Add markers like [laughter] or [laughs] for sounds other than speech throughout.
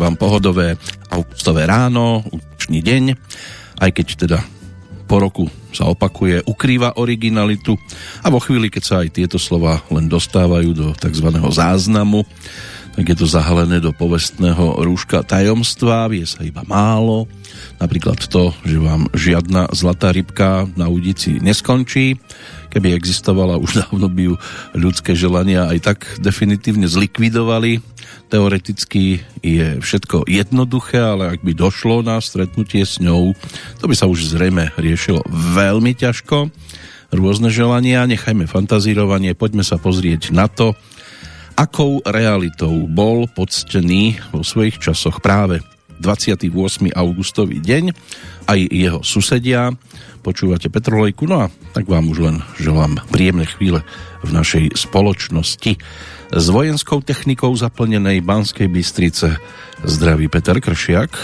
vám pohodové augustové ráno, účný deň, aj keď teda po roku sa opakuje, ukrýva originalitu a vo chvíli, keď sa aj tieto slova len dostávajú do tzv. záznamu, tak je to zahalené do povestného rúška tajomstva, vie sa iba málo, napríklad to, že vám žiadna zlatá rybka na udici neskončí, keby existovala, už dávno by ju ľudské želania aj tak definitívne zlikvidovali. Teoreticky je všetko jednoduché, ale ak by došlo na stretnutie s ňou, to by sa už zrejme riešilo veľmi ťažko. Rôzne želania, nechajme fantazírovanie, poďme sa pozrieť na to, akou realitou bol poctený vo svojich časoch práve 28. augustový deň, aj jeho susedia, Počúvate Petrolejku, no a tak vám už len želám príjemné chvíle v našej spoločnosti. S vojenskou technikou zaplnenej Banskej Bystrice zdraví Peter Kršiak.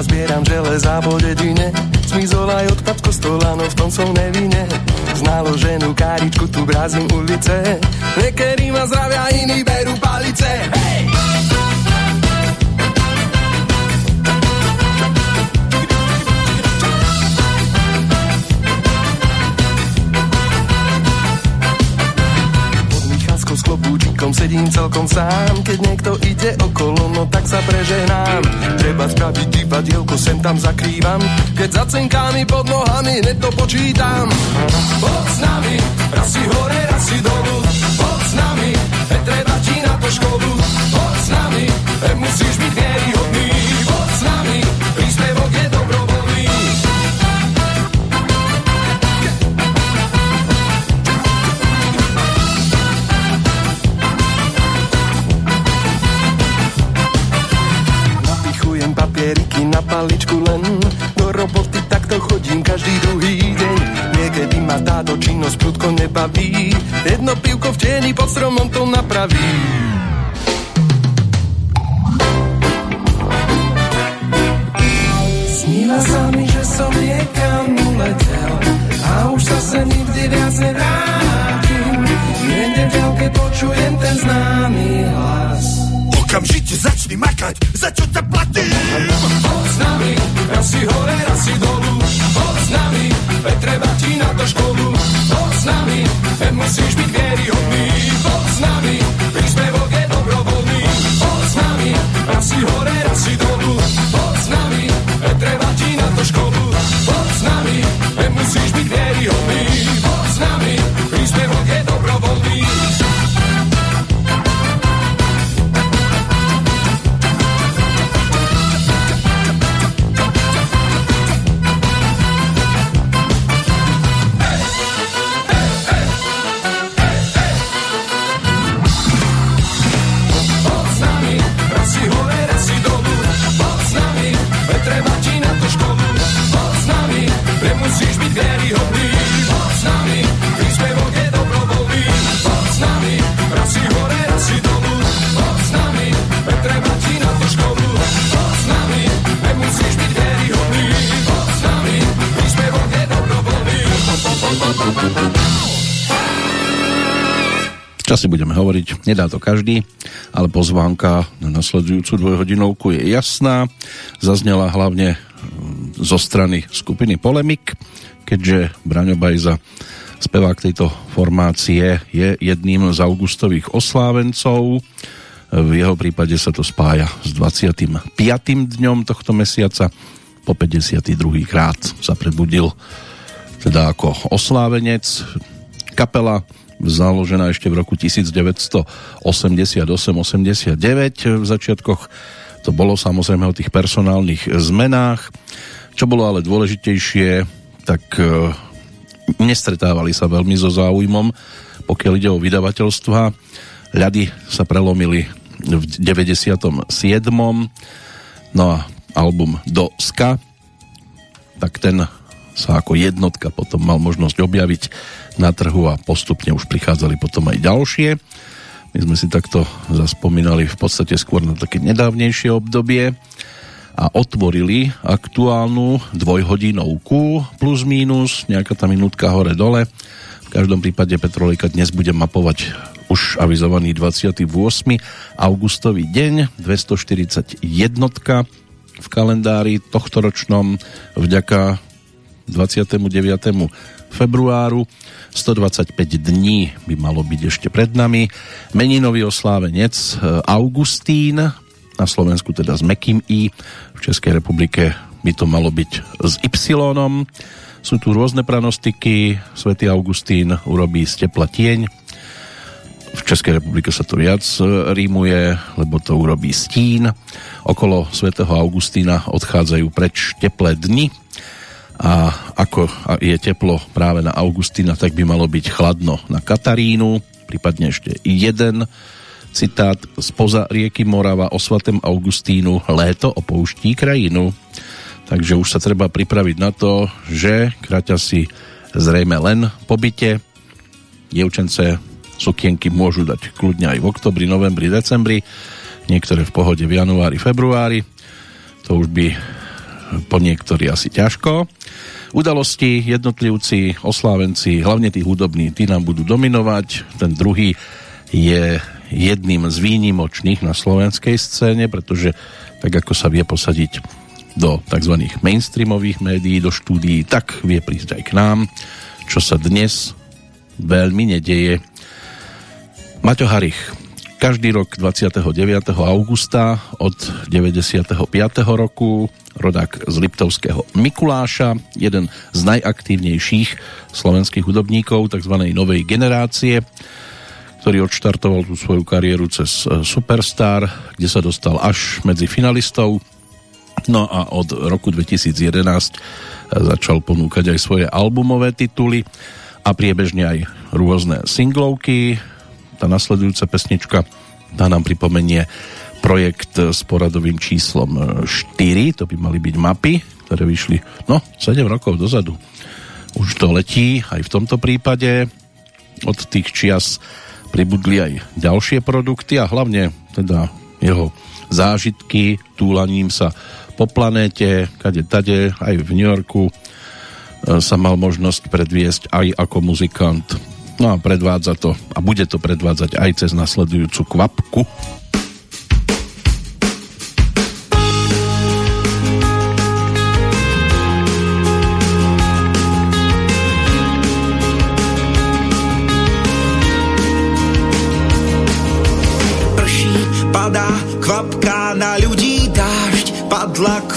Zbieram železa po dedine Zmizol aj odpad kostola, no v tom som nevine S naloženú káričku tu brazím ulice. Niekedy ma zdravia, iní berú palice. Hej! Klobúčikom sedím celkom sám. Keď niekto ide okolo, no tak sa preženám. Treba spraviť divadielko, sem tam zakrývam. Keď za cenkami pod nohami, hneď to počítam. Poď s nami, raz si hore, raz si dolu. Poď s nami, treba ti na to školu Poď s nami, musíš byť vieryhodný papieriky na paličku len. Do roboty takto chodím každý druhý deň. Niekedy ma táto činnosť prudko nebaví. Jedno pivko v tieni pod stromom to napraví. Sníva sa mi, že som niekam uletel A už zase nikdy viac nevrátim. Niekde v ďalke počujem ten známy hlas Okamžite začni makať, za čo ťa platím. Poď s nami, raz si hore, raz si dolu. Poď s nami, treba ti na to školu. Poď s nami, veď musíš byť vieryhodný. Poď s nami, príspevok je dobrovoľný. Poď s nami, raz si hore, raz si dolu. Poď s nami, veď treba ti na to školu. Poď s nami, veď musíš byť vieryhodný. Poď s nami, príspevok je dobrovoľný. Časy budeme hovoriť, nedá to každý, ale pozvánka na nasledujúcu dvojhodinovku je jasná. Zaznela hlavne mm, zo strany skupiny Polemik, keďže Braňo Bajza, spevák tejto formácie, je jedným z augustových oslávencov. V jeho prípade sa to spája s 25. dňom tohto mesiaca. Po 52. krát sa prebudil teda ako oslávenec. Kapela založená ešte v roku 1988-89. V začiatkoch to bolo samozrejme o tých personálnych zmenách. Čo bolo ale dôležitejšie, tak e, nestretávali sa veľmi so záujmom, pokiaľ ide o vydavateľstva. Ľady sa prelomili v 97. No a album Do Ska, tak ten sa ako jednotka potom mal možnosť objaviť na trhu a postupne už prichádzali potom aj ďalšie. My sme si takto zaspomínali v podstate skôr na také nedávnejšie obdobie a otvorili aktuálnu dvojhodinovku plus minus, nejaká tá minútka hore dole. V každom prípade Petrolejka dnes bude mapovať už avizovaný 28. augustový deň, 241 v kalendári tohtoročnom vďaka 29. februáru. 125 dní by malo byť ešte pred nami. Meninový oslávenec eh, Augustín, na Slovensku teda s Mekým I, v Českej republike by to malo byť s Y. Sú tu rôzne pranostiky, svätý Augustín urobí z tepla tieň, v Českej republike sa to viac eh, rímuje, lebo to urobí stín. Okolo svätého Augustína odchádzajú preč teplé dni, a ako je teplo práve na Augustína, tak by malo byť chladno na Katarínu, prípadne ešte jeden citát spoza rieky Morava o svatem Augustínu léto opouští krajinu. Takže už sa treba pripraviť na to, že kraťa si zrejme len po byte. Dievčence sukienky môžu dať kľudne aj v oktobri, novembri, decembri, niektoré v pohode v januári, februári. To už by po niektorí asi ťažko. Udalosti, jednotlivci, oslávenci, hlavne tí hudobní, tí nám budú dominovať. Ten druhý je jedným z výnimočných na slovenskej scéne, pretože tak ako sa vie posadiť do tzv. mainstreamových médií, do štúdií, tak vie prísť aj k nám, čo sa dnes veľmi nedeje. Maťo Harich, každý rok 29. augusta od 95. roku rodák z Liptovského Mikuláša, jeden z najaktívnejších slovenských hudobníkov tzv. novej generácie, ktorý odštartoval tú svoju kariéru cez e, Superstar, kde sa dostal až medzi finalistov. No a od roku 2011 e, začal ponúkať aj svoje albumové tituly a priebežne aj rôzne singlovky. Tá nasledujúca pesnička tá nám pripomenie projekt s poradovým číslom 4, to by mali byť mapy, ktoré vyšli, no, 7 rokov dozadu. Už to letí aj v tomto prípade. Od tých čias pribudli aj ďalšie produkty a hlavne teda jeho zážitky túlaním sa po planéte, kade tade, aj v New Yorku e, sa mal možnosť predviesť aj ako muzikant. No a predvádza to a bude to predvádzať aj cez nasledujúcu kvapku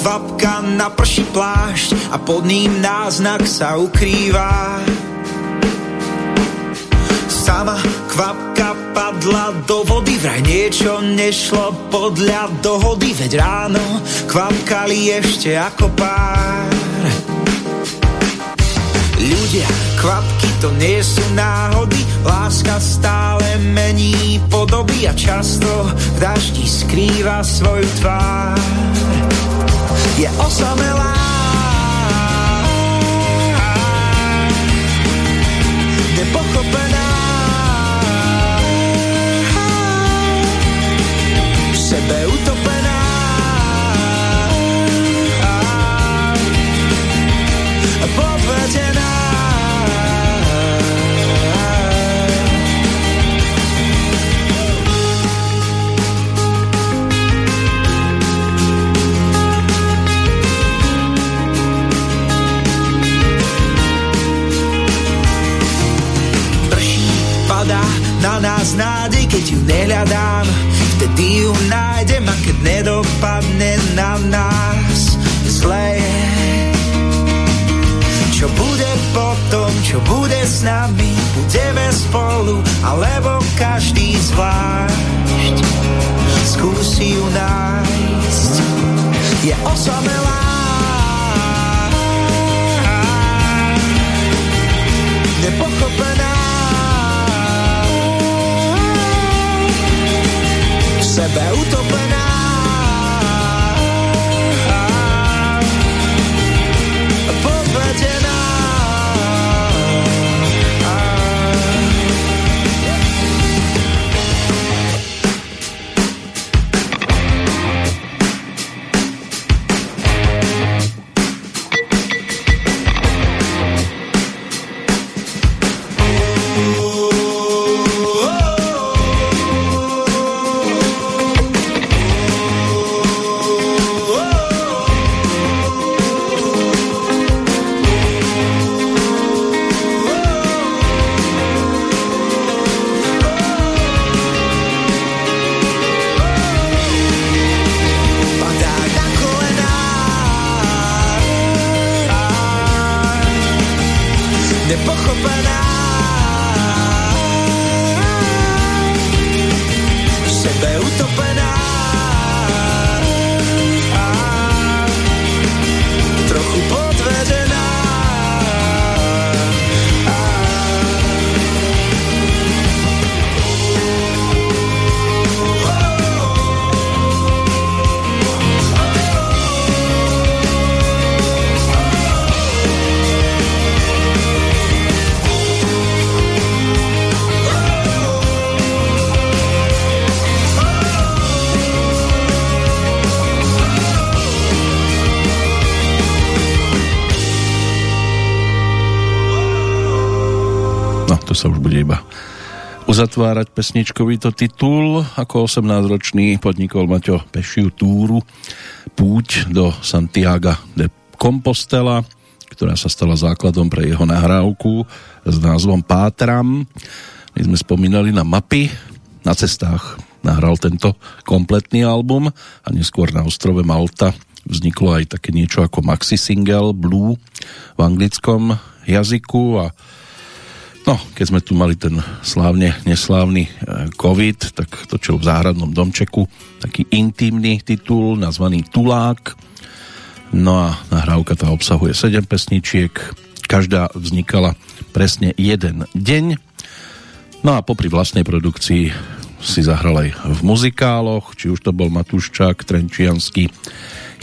kvapka na prší plášť a pod ním náznak sa ukrýva. Sama kvapka padla do vody, vraj niečo nešlo podľa dohody, veď ráno kvapkali ešte ako pár. Ľudia, kvapky to nie sú náhody, láska stále mení podoby a často v daždi skrýva svoju tvár. Je osamelá, nepochopená, sebe utopená. Nás nádej, keď ju nehľadám. Vtedy ju nájdem a keď nedopadne na nás zle. Čo bude potom, čo bude s nami, budeme spolu, alebo každý zvlášť. Skúsi ju nájsť, je osamelá. Nepochopená sebe sa už bude iba uzatvárať pesničkovýto titul. Ako 18-ročný podnikol Maťo pešiu túru Púť do Santiago de Compostela, ktorá sa stala základom pre jeho nahrávku s názvom Pátram. My sme spomínali na mapy, na cestách nahral tento kompletný album a neskôr na ostrove Malta vzniklo aj také niečo ako maxi single Blue v anglickom jazyku a No, keď sme tu mali ten slávne neslávny e, COVID, tak točil v záhradnom domčeku taký intimný titul nazvaný Tulák. No a nahrávka tá obsahuje 7 pesničiek, každá vznikala presne jeden deň. No a popri vlastnej produkcii si zahral aj v muzikáloch, či už to bol Matúščák, Trenčiansky,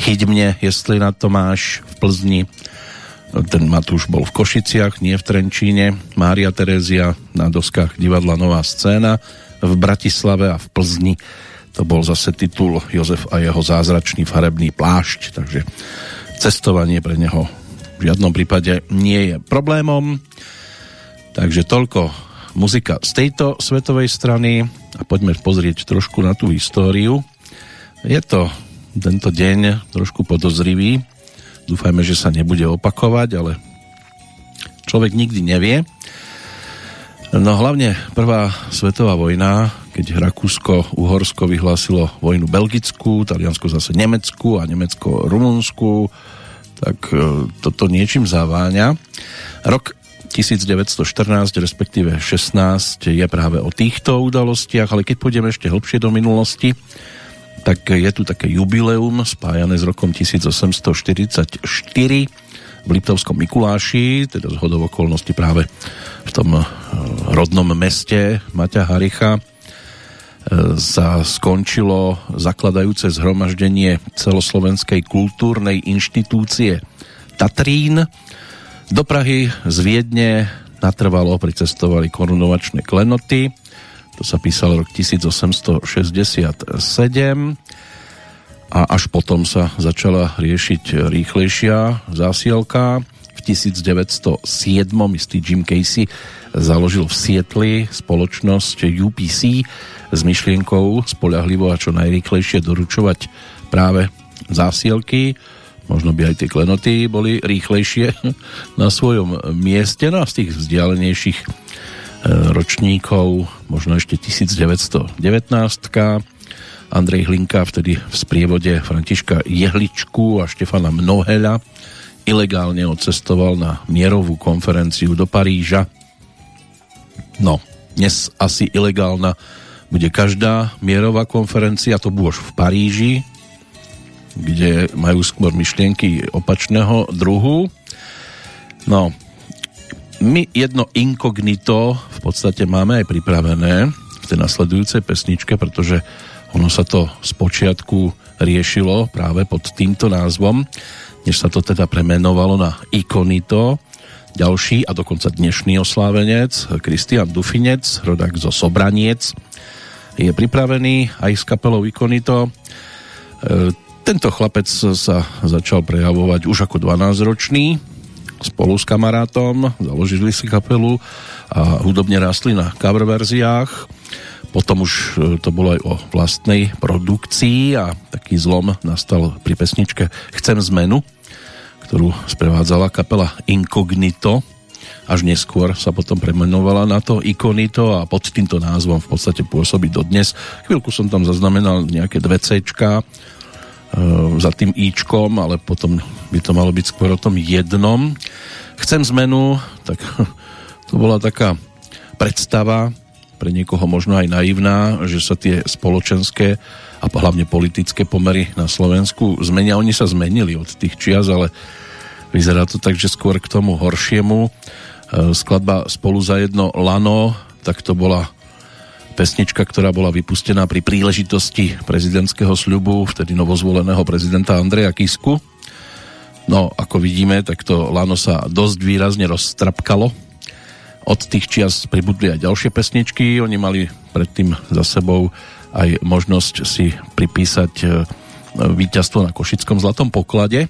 Chyť mne, jestli na to máš v Plzni, ten Matúš bol v Košiciach, nie v Trenčíne. Mária Terézia na doskách divadla Nová scéna v Bratislave a v Plzni. To bol zase titul Jozef a jeho zázračný farebný plášť, takže cestovanie pre neho v žiadnom prípade nie je problémom. Takže toľko muzika z tejto svetovej strany a poďme pozrieť trošku na tú históriu. Je to tento deň trošku podozrivý, Dúfajme, že sa nebude opakovať, ale človek nikdy nevie. No hlavne prvá svetová vojna, keď Rakúsko-Uhorsko vyhlásilo vojnu Belgicku, Taliansko zase Nemecku a Nemecko Rumunsku, tak e, toto niečím zaváňa. Rok 1914, respektíve 16 je práve o týchto udalostiach, ale keď pôjdeme ešte hlbšie do minulosti, tak je tu také jubileum spájané s rokom 1844 v Liptovskom Mikuláši, teda z hodov okolností práve v tom eh, rodnom meste Maťa Haricha eh, sa skončilo zakladajúce zhromaždenie celoslovenskej kultúrnej inštitúcie Tatrín. Do Prahy z Viedne natrvalo pricestovali korunovačné klenoty to sa písalo rok 1867 a až potom sa začala riešiť rýchlejšia zásielka. V 1907 istý Jim Casey založil v Sietli spoločnosť UPC s myšlienkou spolahlivo a čo najrýchlejšie doručovať práve zásielky možno by aj tie klenoty boli rýchlejšie [laughs] na svojom mieste, no a z tých vzdialenejších ročníkov, možno ešte 1919. Andrej Hlinka vtedy v sprievode Františka Jehličku a Štefana Mnohela ilegálne odcestoval na mierovú konferenciu do Paríža. No, dnes asi ilegálna bude každá mierová konferencia, to už v Paríži, kde majú skôr myšlienky opačného druhu. No, my jedno inkognito v podstate máme aj pripravené v tej nasledujúcej pesničke, pretože ono sa to z počiatku riešilo práve pod týmto názvom, než sa to teda premenovalo na Ikonito. Ďalší a dokonca dnešný oslávenec, Kristian Dufinec, rodák zo Sobraniec, je pripravený aj s kapelou Ikonito. E, tento chlapec sa začal prejavovať už ako 12-ročný, spolu s kamarátom, založili si kapelu a hudobne rástli na cover verziách. Potom už e, to bolo aj o vlastnej produkcii a taký zlom nastal pri pesničke Chcem zmenu, ktorú sprevádzala kapela Incognito. Až neskôr sa potom premenovala na to Ikonito a pod týmto názvom v podstate pôsobí dodnes. Chvíľku som tam zaznamenal nejaké dve Cčka, za tým Ičkom, ale potom by to malo byť skôr o tom jednom. Chcem zmenu, tak [laughs] To bola taká predstava, pre niekoho možno aj naivná, že sa tie spoločenské a hlavne politické pomery na Slovensku zmenia. Oni sa zmenili od tých čias, ale vyzerá to tak, že skôr k tomu horšiemu. E, skladba Spolu za jedno lano, tak to bola pesnička, ktorá bola vypustená pri príležitosti prezidentského sľubu vtedy novozvoleného prezidenta Andreja Kisku. No, ako vidíme, tak to Lano sa dosť výrazne roztrapkalo. Od tých čias pribudli aj ďalšie pesničky. Oni mali predtým za sebou aj možnosť si pripísať e, víťazstvo na Košickom zlatom poklade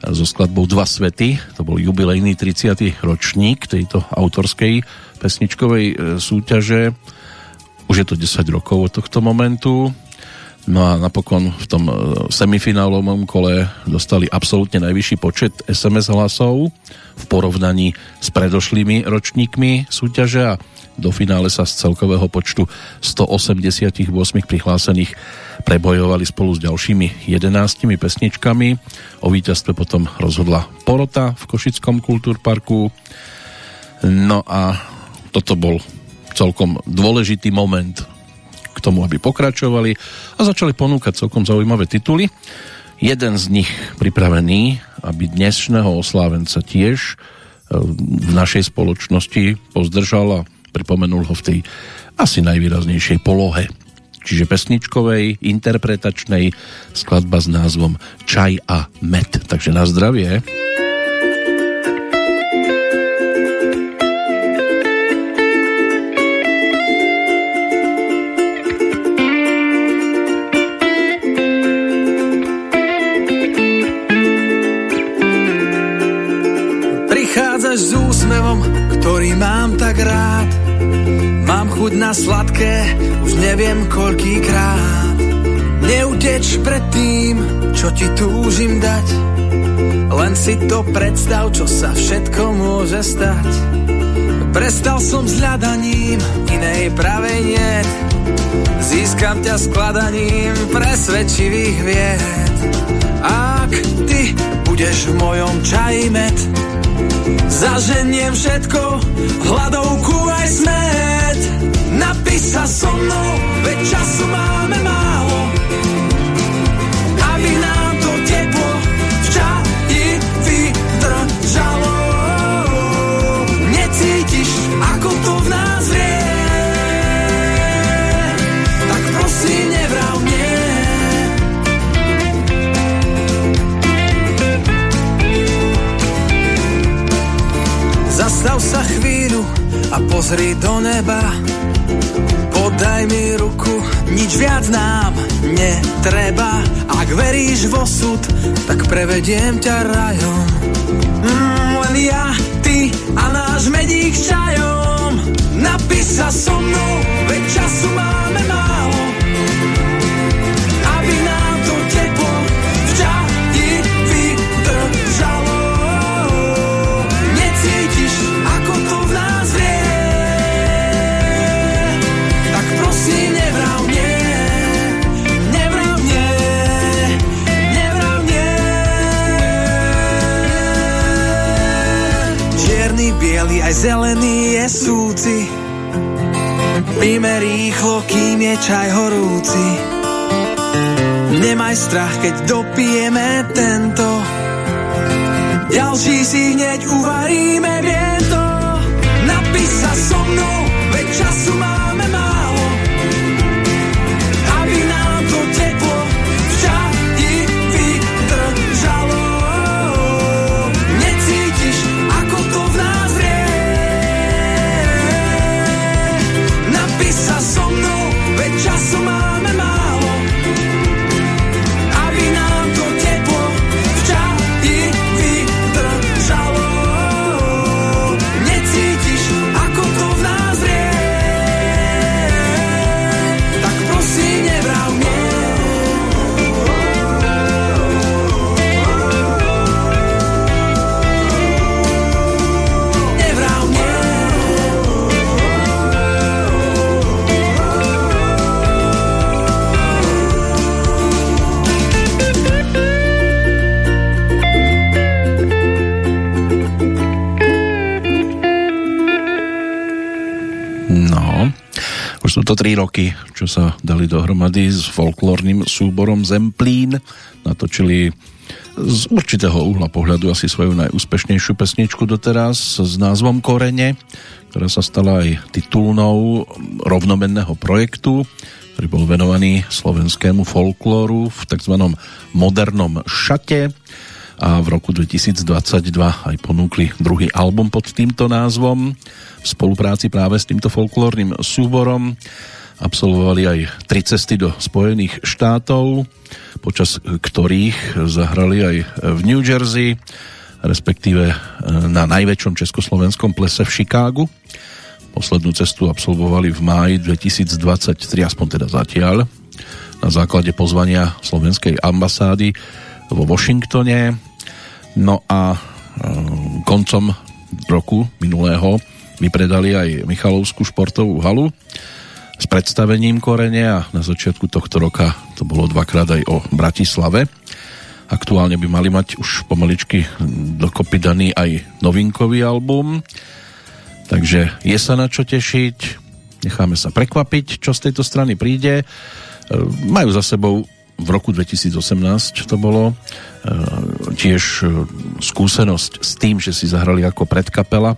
so skladbou Dva svety. To bol jubilejný 30. ročník tejto autorskej pesničkovej e, súťaže už je to 10 rokov od tohto momentu. No a napokon v tom e, semifinálovom kole dostali absolútne najvyšší počet SMS hlasov v porovnaní s predošlými ročníkmi súťaže a do finále sa z celkového počtu 188 prihlásených prebojovali spolu s ďalšími 11 pesničkami. O víťazstve potom rozhodla porota v Košickom kultúrparku. No a toto bol celkom dôležitý moment k tomu, aby pokračovali a začali ponúkať celkom zaujímavé tituly. Jeden z nich pripravený, aby dnešného oslávenca tiež e, v našej spoločnosti pozdržal a pripomenul ho v tej asi najvýraznejšej polohe čiže pesničkovej, interpretačnej skladba s názvom Čaj a med. Takže na zdravie. Chuť na sladké, už neviem koľkýkrát. Neuteč pred tým, čo ti túžim dať. Len si to predstav, čo sa všetko môže stať. Prestal som s hľadaním inej pravej niet. Získam ťa skladaním presvedčivých vied. Ak ty budeš v mojom čaji med, Zaženiem všetko, hladovku aj smet. Napíš sa so mnou, veď času máme málo. Aby nám to teplo v čaji vydržalo. Necítiš, ako to v nás vrie. Tak prosím, nevrav mne. Zastav sa chvíľu a pozri do neba. Podaj mi ruku, nič viac nám netreba. Ak veríš v osud, tak prevediem ťa rajom. Mm, len ja, ty a náš medík čajom. Napíš sa so mnou, veď času máme málo. Strach, keď dopijeme tento. Ďalší si hneď uvaríme, viem to tri roky, čo sa dali dohromady s folklórnym súborom Zemplín. Natočili z určitého uhla pohľadu asi svoju najúspešnejšiu pesničku doteraz s názvom Korene, ktorá sa stala aj titulnou rovnomenného projektu, ktorý bol venovaný slovenskému folklóru v tzv. modernom šate a v roku 2022 aj ponúkli druhý album pod týmto názvom v spolupráci práve s týmto folklórnym súborom. Absolvovali aj tri cesty do Spojených štátov, počas ktorých zahrali aj v New Jersey, respektíve e, na najväčšom československom plese v Chicagu. Poslednú cestu absolvovali v máji 2023, aspoň teda zatiaľ, na základe pozvania slovenskej ambasády vo Washingtone. No a e, koncom roku minulého vypredali aj Michalovskú športovú halu s predstavením korene a na začiatku tohto roka to bolo dvakrát aj o Bratislave. Aktuálne by mali mať už pomaličky dokopy daný aj novinkový album, takže je sa na čo tešiť, necháme sa prekvapiť, čo z tejto strany príde. E, majú za sebou v roku 2018 to bolo tiež e, skúsenosť s tým, že si zahrali ako predkapela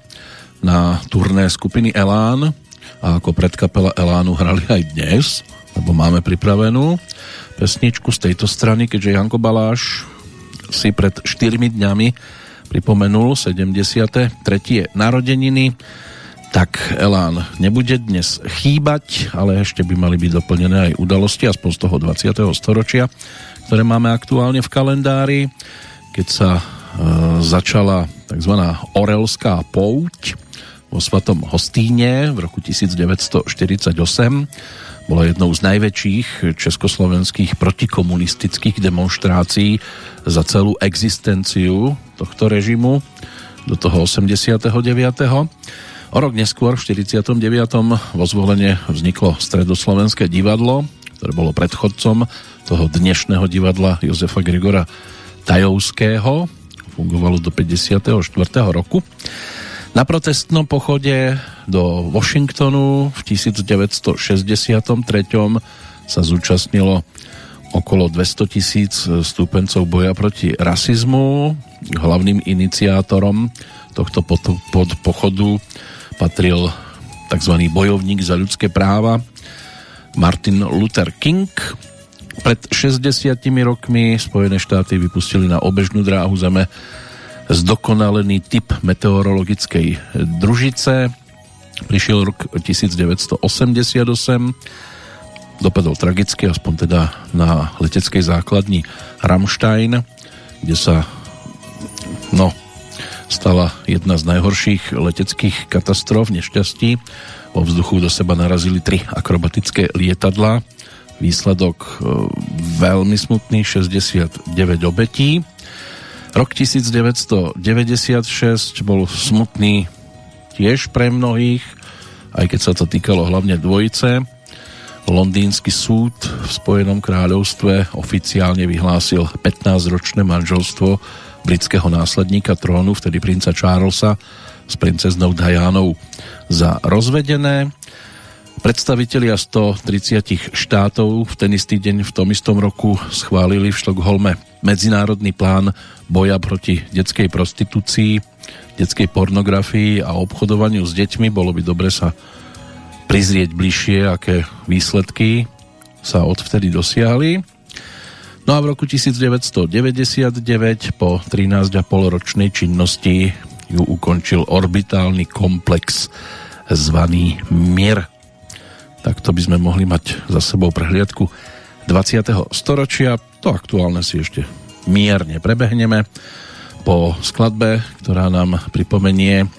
na turné skupiny Elán a ako predkapela Elánu hrali aj dnes, lebo máme pripravenú pesničku z tejto strany, keďže Janko Baláš si pred 4 dňami pripomenul 73. narodeniny, tak Elán nebude dnes chýbať, ale ešte by mali byť doplnené aj udalosti, aspoň z toho 20. storočia, ktoré máme aktuálne v kalendári, keď sa e, začala tzv. Orelská pouť, vo Svatom Hostíne v roku 1948. Bola jednou z najväčších československých protikomunistických demonstrácií za celú existenciu tohto režimu do toho 89. O rok neskôr, v 49. vo zvolenie vzniklo Stredoslovenské divadlo, ktoré bolo predchodcom toho dnešného divadla Jozefa Grigora Tajovského. Fungovalo do 54. roku. Na protestnom pochode do Washingtonu v 1963 sa zúčastnilo okolo 200 tisíc stúpencov boja proti rasizmu. Hlavným iniciátorom tohto pod, pod pochodu patril tzv. bojovník za ľudské práva Martin Luther King. Pred 60 rokmi Spojené štáty vypustili na obežnú dráhu zeme zdokonalený typ meteorologickej družice. Prišiel rok 1988, dopadol tragicky, aspoň teda na leteckej základni Ramstein, kde sa no, stala jedna z najhorších leteckých katastrof, nešťastí. Vo vzduchu do seba narazili tri akrobatické lietadla. Výsledok e, veľmi smutný, 69 obetí. Rok 1996 bol smutný tiež pre mnohých, aj keď sa to týkalo hlavne dvojice. Londýnsky súd v Spojenom kráľovstve oficiálne vyhlásil 15-ročné manželstvo britského následníka trónu, vtedy princa Charlesa s princeznou Dianou za rozvedené. Predstavitelia 130 štátov v ten istý deň v tom istom roku schválili v Štokholme medzinárodný plán boja proti detskej prostitúcii, detskej pornografii a obchodovaniu s deťmi. Bolo by dobre sa prizrieť bližšie, aké výsledky sa odvtedy dosiahli. No a v roku 1999 po 13,5 ročnej činnosti ju ukončil orbitálny komplex zvaný Mier tak to by sme mohli mať za sebou prehliadku 20. storočia. To aktuálne si ešte mierne prebehneme po skladbe, ktorá nám pripomenie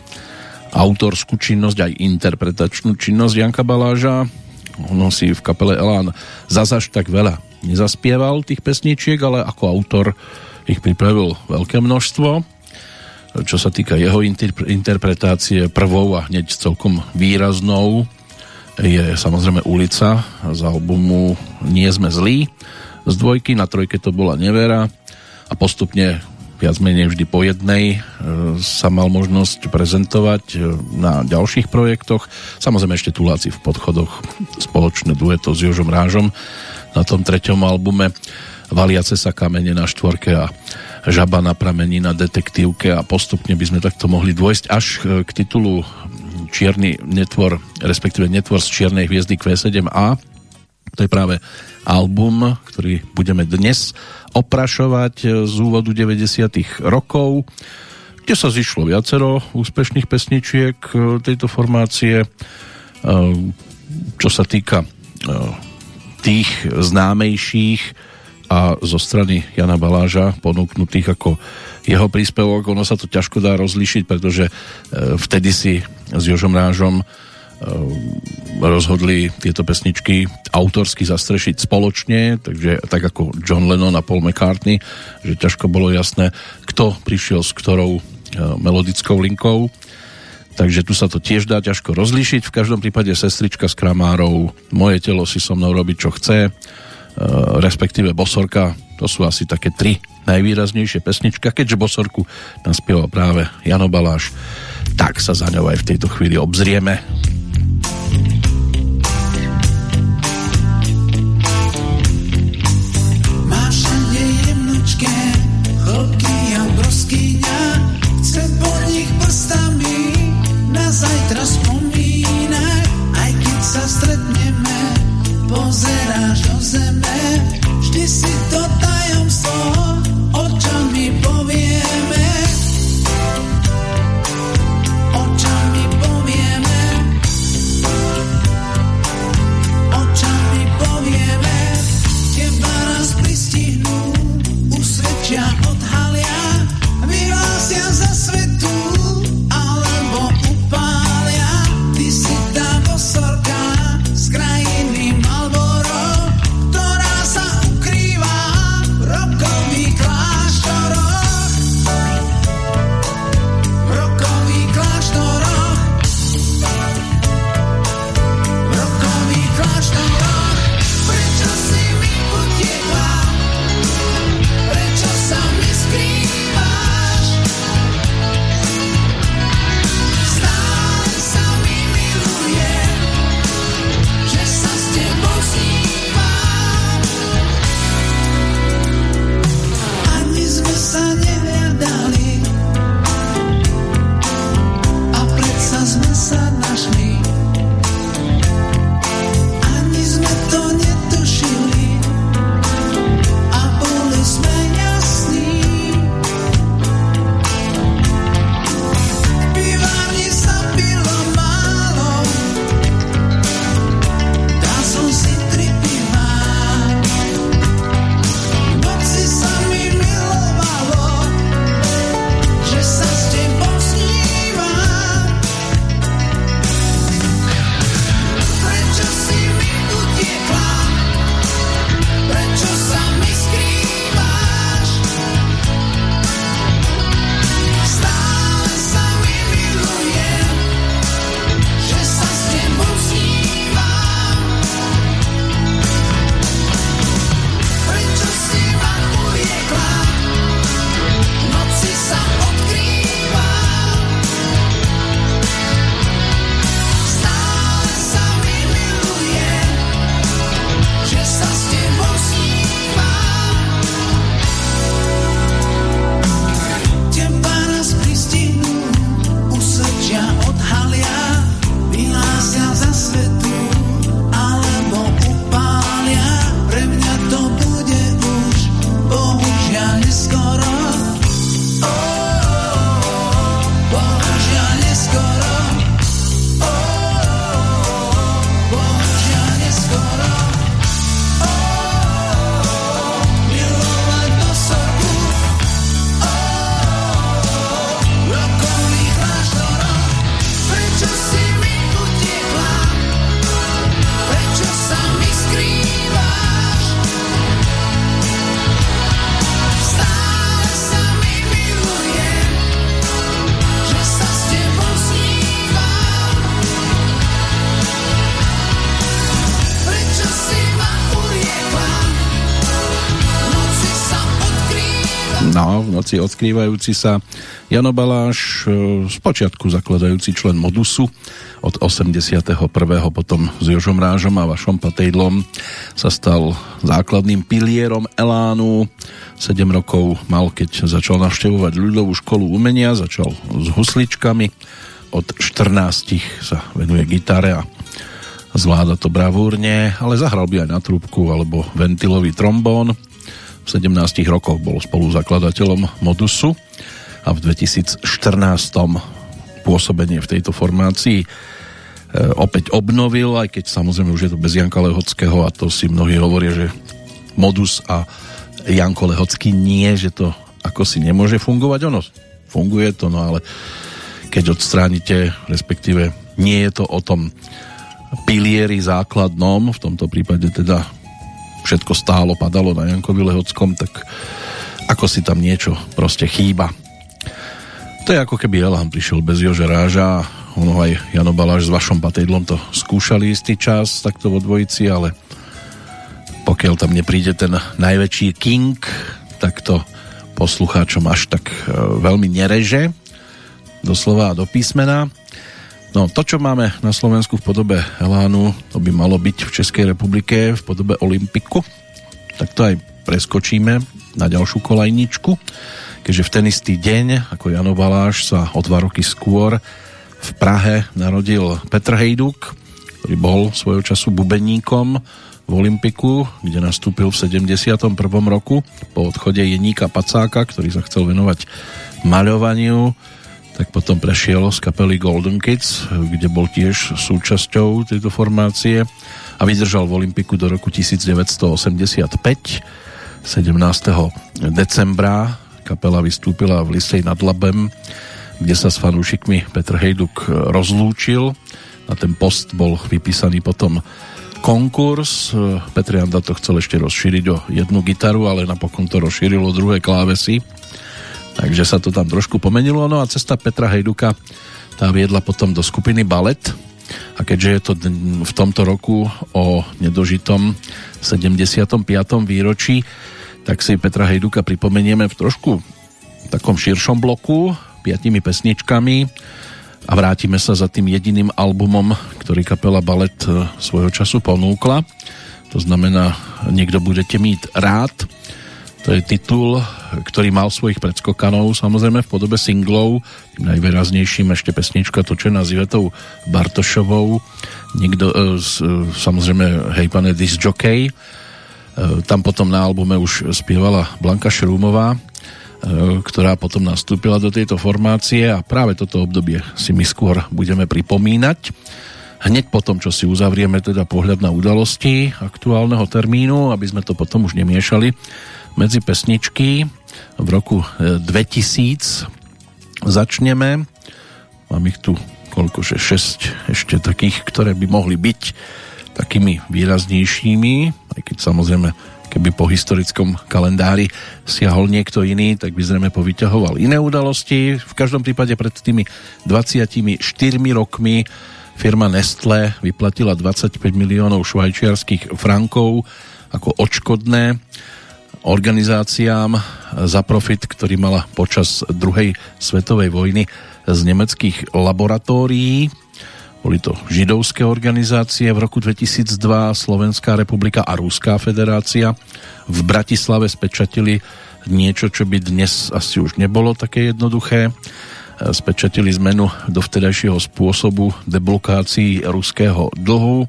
autorskú činnosť aj interpretačnú činnosť Janka Baláža. Ono si v kapele Elán zazaž tak veľa nezaspieval tých pesničiek, ale ako autor ich pripravil veľké množstvo. Čo sa týka jeho interpretácie prvou a hneď celkom výraznou je samozrejme ulica z albumu Nie sme zlí z dvojky, na trojke to bola Nevera a postupne viac menej vždy po jednej e, sa mal možnosť prezentovať e, na ďalších projektoch. Samozrejme ešte Tuláci v podchodoch, spoločné dueto s Jožom Rážom na tom treťom albume Valiace sa kamene na štvorke a Žaba na pramení na detektívke a postupne by sme takto mohli dôjsť až k titulu Čierny netvor, respektíve netvor z Čiernej hviezdy Q7A. To je práve album, ktorý budeme dnes oprašovať z úvodu 90. rokov, kde sa zišlo viacero úspešných pesničiek e, tejto formácie. E, čo sa týka e, tých známejších a zo strany Jana Baláža ponúknutých ako jeho príspevok, ono sa to ťažko dá rozlišiť, pretože vtedy si s Jožom Rážom Ehm, rozhodli tieto pesničky autorsky zastrešiť spoločne, takže tak ako John Lennon a Paul McCartney, že ťažko bolo jasné, kto prišiel s ktorou ehm, melodickou linkou. Takže tu sa to tiež dá ťažko rozlíšiť. V každom prípade sestrička s kramárov, moje telo si so mnou robí čo chce, respektíve Bosorka, to sú asi také tri najvýraznejšie pesnička, keďže Bosorku naspieval práve Jano Baláš, tak sa za ňou aj v tejto chvíli obzrieme. Speváci odkrývajúci sa. Jano Baláš, z počiatku zakladajúci člen Modusu, od 81. potom s Jožom Rážom a Vašom Patejdlom sa stal základným pilierom Elánu. 7 rokov mal, keď začal navštevovať ľudovú školu umenia, začal s husličkami, od 14 sa venuje gitare a zvláda to bravúrne, ale zahral by aj na trúbku alebo ventilový trombón. V 17 rokoch bol spoluzakladateľom Modusu a v 2014 pôsobenie v tejto formácii e, opäť obnovil, aj keď samozrejme už je to bez Janka Lehockého a to si mnohí hovoria, že Modus a Janko Lehocký nie, že to ako si nemôže fungovať. Ono funguje to, no ale keď odstránite, respektíve nie je to o tom pilieri základnom, v tomto prípade teda všetko stálo, padalo na Jankovi Lehockom, tak ako si tam niečo proste chýba. To je ako keby Elán prišiel bez Jože Ráža, ono aj Jano Baláš s vašom patejdlom to skúšali istý čas takto vo dvojici, ale pokiaľ tam nepríde ten najväčší king, tak to poslucháčom až tak e, veľmi nereže doslova do písmena. No to, čo máme na Slovensku v podobe Elánu, to by malo byť v Českej republike v podobe Olympiku. Tak to aj preskočíme na ďalšiu kolajničku, keďže v ten istý deň, ako Jano Baláš sa o dva roky skôr v Prahe narodil Petr Hejduk, ktorý bol svojho času bubeníkom v Olympiku, kde nastúpil v 71. roku po odchode Jeníka Pacáka, ktorý sa chcel venovať maľovaniu tak potom prešiel z kapely Golden Kids, kde bol tiež súčasťou tejto formácie a vydržal v Olympiku do roku 1985. 17. decembra kapela vystúpila v Lisej nad Labem, kde sa s fanúšikmi Petr Hejduk rozlúčil. Na ten post bol vypísaný potom konkurs. Petr Janda to chcel ešte rozšíriť o jednu gitaru, ale napokon to rozšírilo druhé klávesy takže sa to tam trošku pomenilo. No a cesta Petra Hejduka tá viedla potom do skupiny Balet a keďže je to v tomto roku o nedožitom 75. výročí, tak si Petra Hejduka pripomenieme v trošku takom širšom bloku, piatimi pesničkami a vrátime sa za tým jediným albumom, ktorý kapela Balet e, svojho času ponúkla. To znamená, niekto budete mít rád to je titul, ktorý mal svojich predskokanov, samozrejme v podobe singlov, tým najvýraznejším ešte pesnička točená s Ivetou Bartošovou, niekto, e, e, samozrejme hej pane Disc Jockey, e, tam potom na albume už spievala Blanka Šrúmová, ktorá potom nastúpila do tejto formácie a práve toto obdobie si my skôr budeme pripomínať. Hneď potom, čo si uzavrieme teda pohľad na udalosti aktuálneho termínu, aby sme to potom už nemiešali medzi pesničky v roku 2000 e, začneme. Mám ich tu koľkože 6 ešte takých, ktoré by mohli byť takými výraznejšími, aj keď samozrejme keby po historickom kalendári siahol niekto iný, tak by zrejme povyťahoval iné udalosti. V každom prípade pred tými 24 rokmi firma Nestle vyplatila 25 miliónov švajčiarských frankov ako odškodné organizáciám za profit, ktorý mala počas druhej svetovej vojny z nemeckých laboratórií. Boli to židovské organizácie. V roku 2002 Slovenská republika a Ruská federácia v Bratislave spečatili niečo, čo by dnes asi už nebolo také jednoduché. Spečatili zmenu do vtedajšieho spôsobu deblokácií ruského dlhu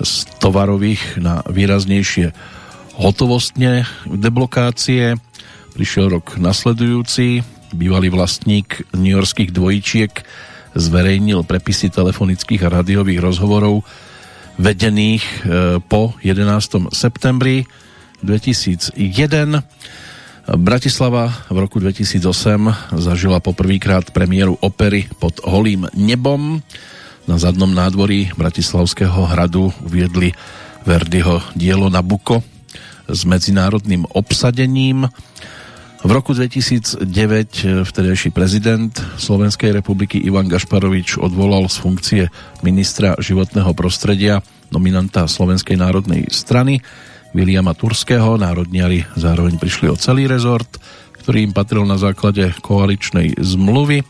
z tovarových na výraznejšie hotovostne deblokácie. Prišiel rok nasledujúci, bývalý vlastník newyorských dvojčiek zverejnil prepisy telefonických a radiových rozhovorov vedených e, po 11. septembri 2001. Bratislava v roku 2008 zažila poprvýkrát premiéru opery pod holým nebom. Na zadnom nádvorí Bratislavského hradu uviedli Verdiho dielo Nabuko s medzinárodným obsadením. V roku 2009 vtedejší prezident Slovenskej republiky Ivan Gašparovič odvolal z funkcie ministra životného prostredia nominanta Slovenskej národnej strany Viliama Turského. Národniari zároveň prišli o celý rezort. ktorý im patril na základe koaličnej zmluvy.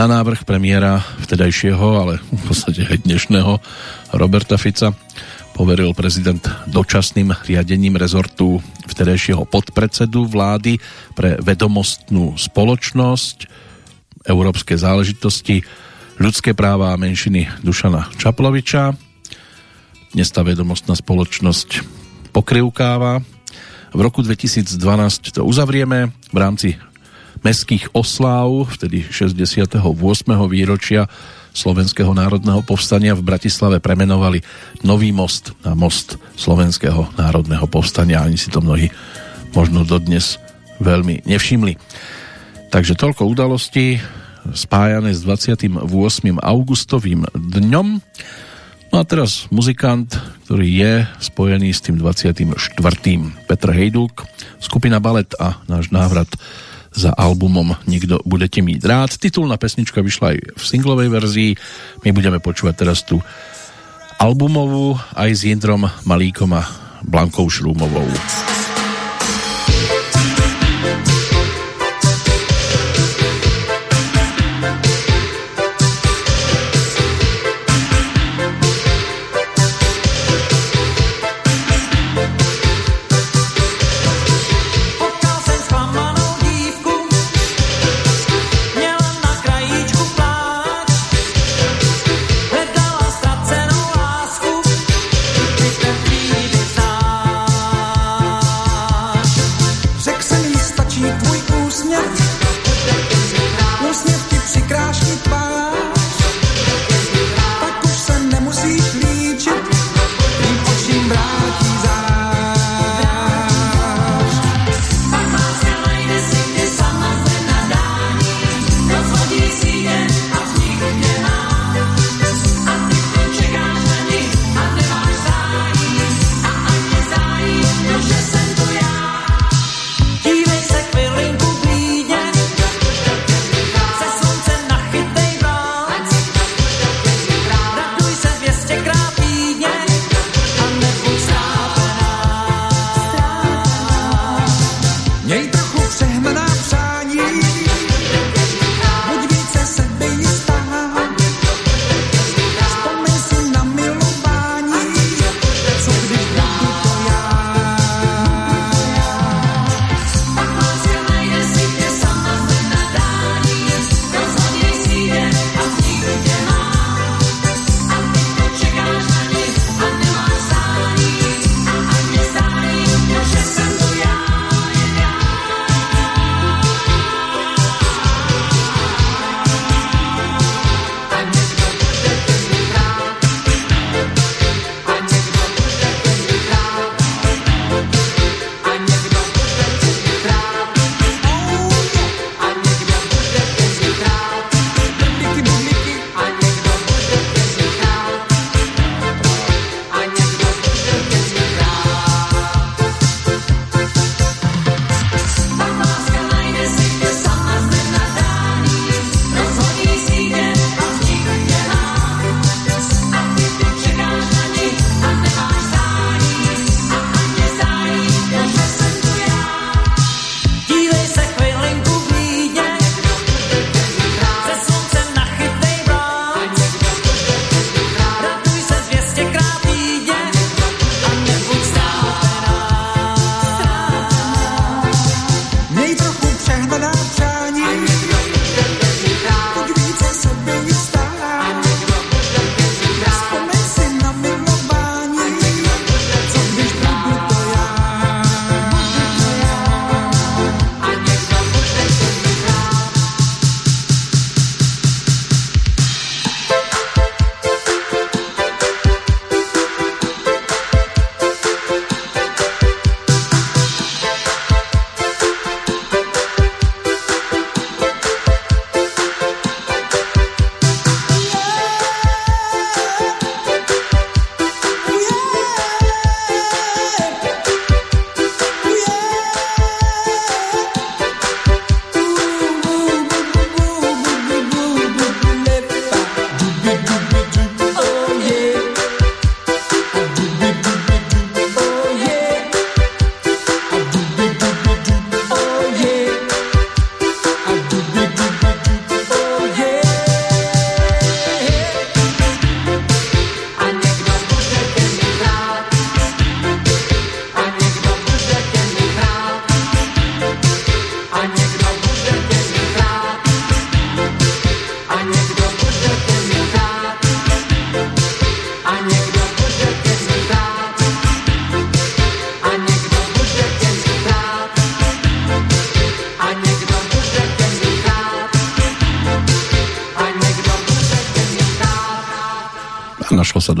Na návrh premiéra vtedajšieho, ale v podstate aj dnešného Roberta Fica poveril prezident dočasným riadením rezortu vtedajšieho podpredsedu vlády pre vedomostnú spoločnosť, európske záležitosti, ľudské práva a menšiny Dušana Čaploviča. Dnes tá vedomostná spoločnosť pokrivkáva. V roku 2012 to uzavrieme v rámci mestských osláv, vtedy 68. výročia Slovenského národného povstania v Bratislave premenovali Nový most na most Slovenského národného povstania. Ani si to mnohí možno dodnes veľmi nevšimli. Takže toľko udalostí spájané s 28. augustovým dňom. No a teraz muzikant, ktorý je spojený s tým 24. Petr Hejduk, skupina Balet a náš návrat za albumom Nikto budete mít rád. Titulná pesnička vyšla aj v singlovej verzii. My budeme počúvať teraz tú albumovú aj s Jindrom Malíkom a Blankou Šrúmovou.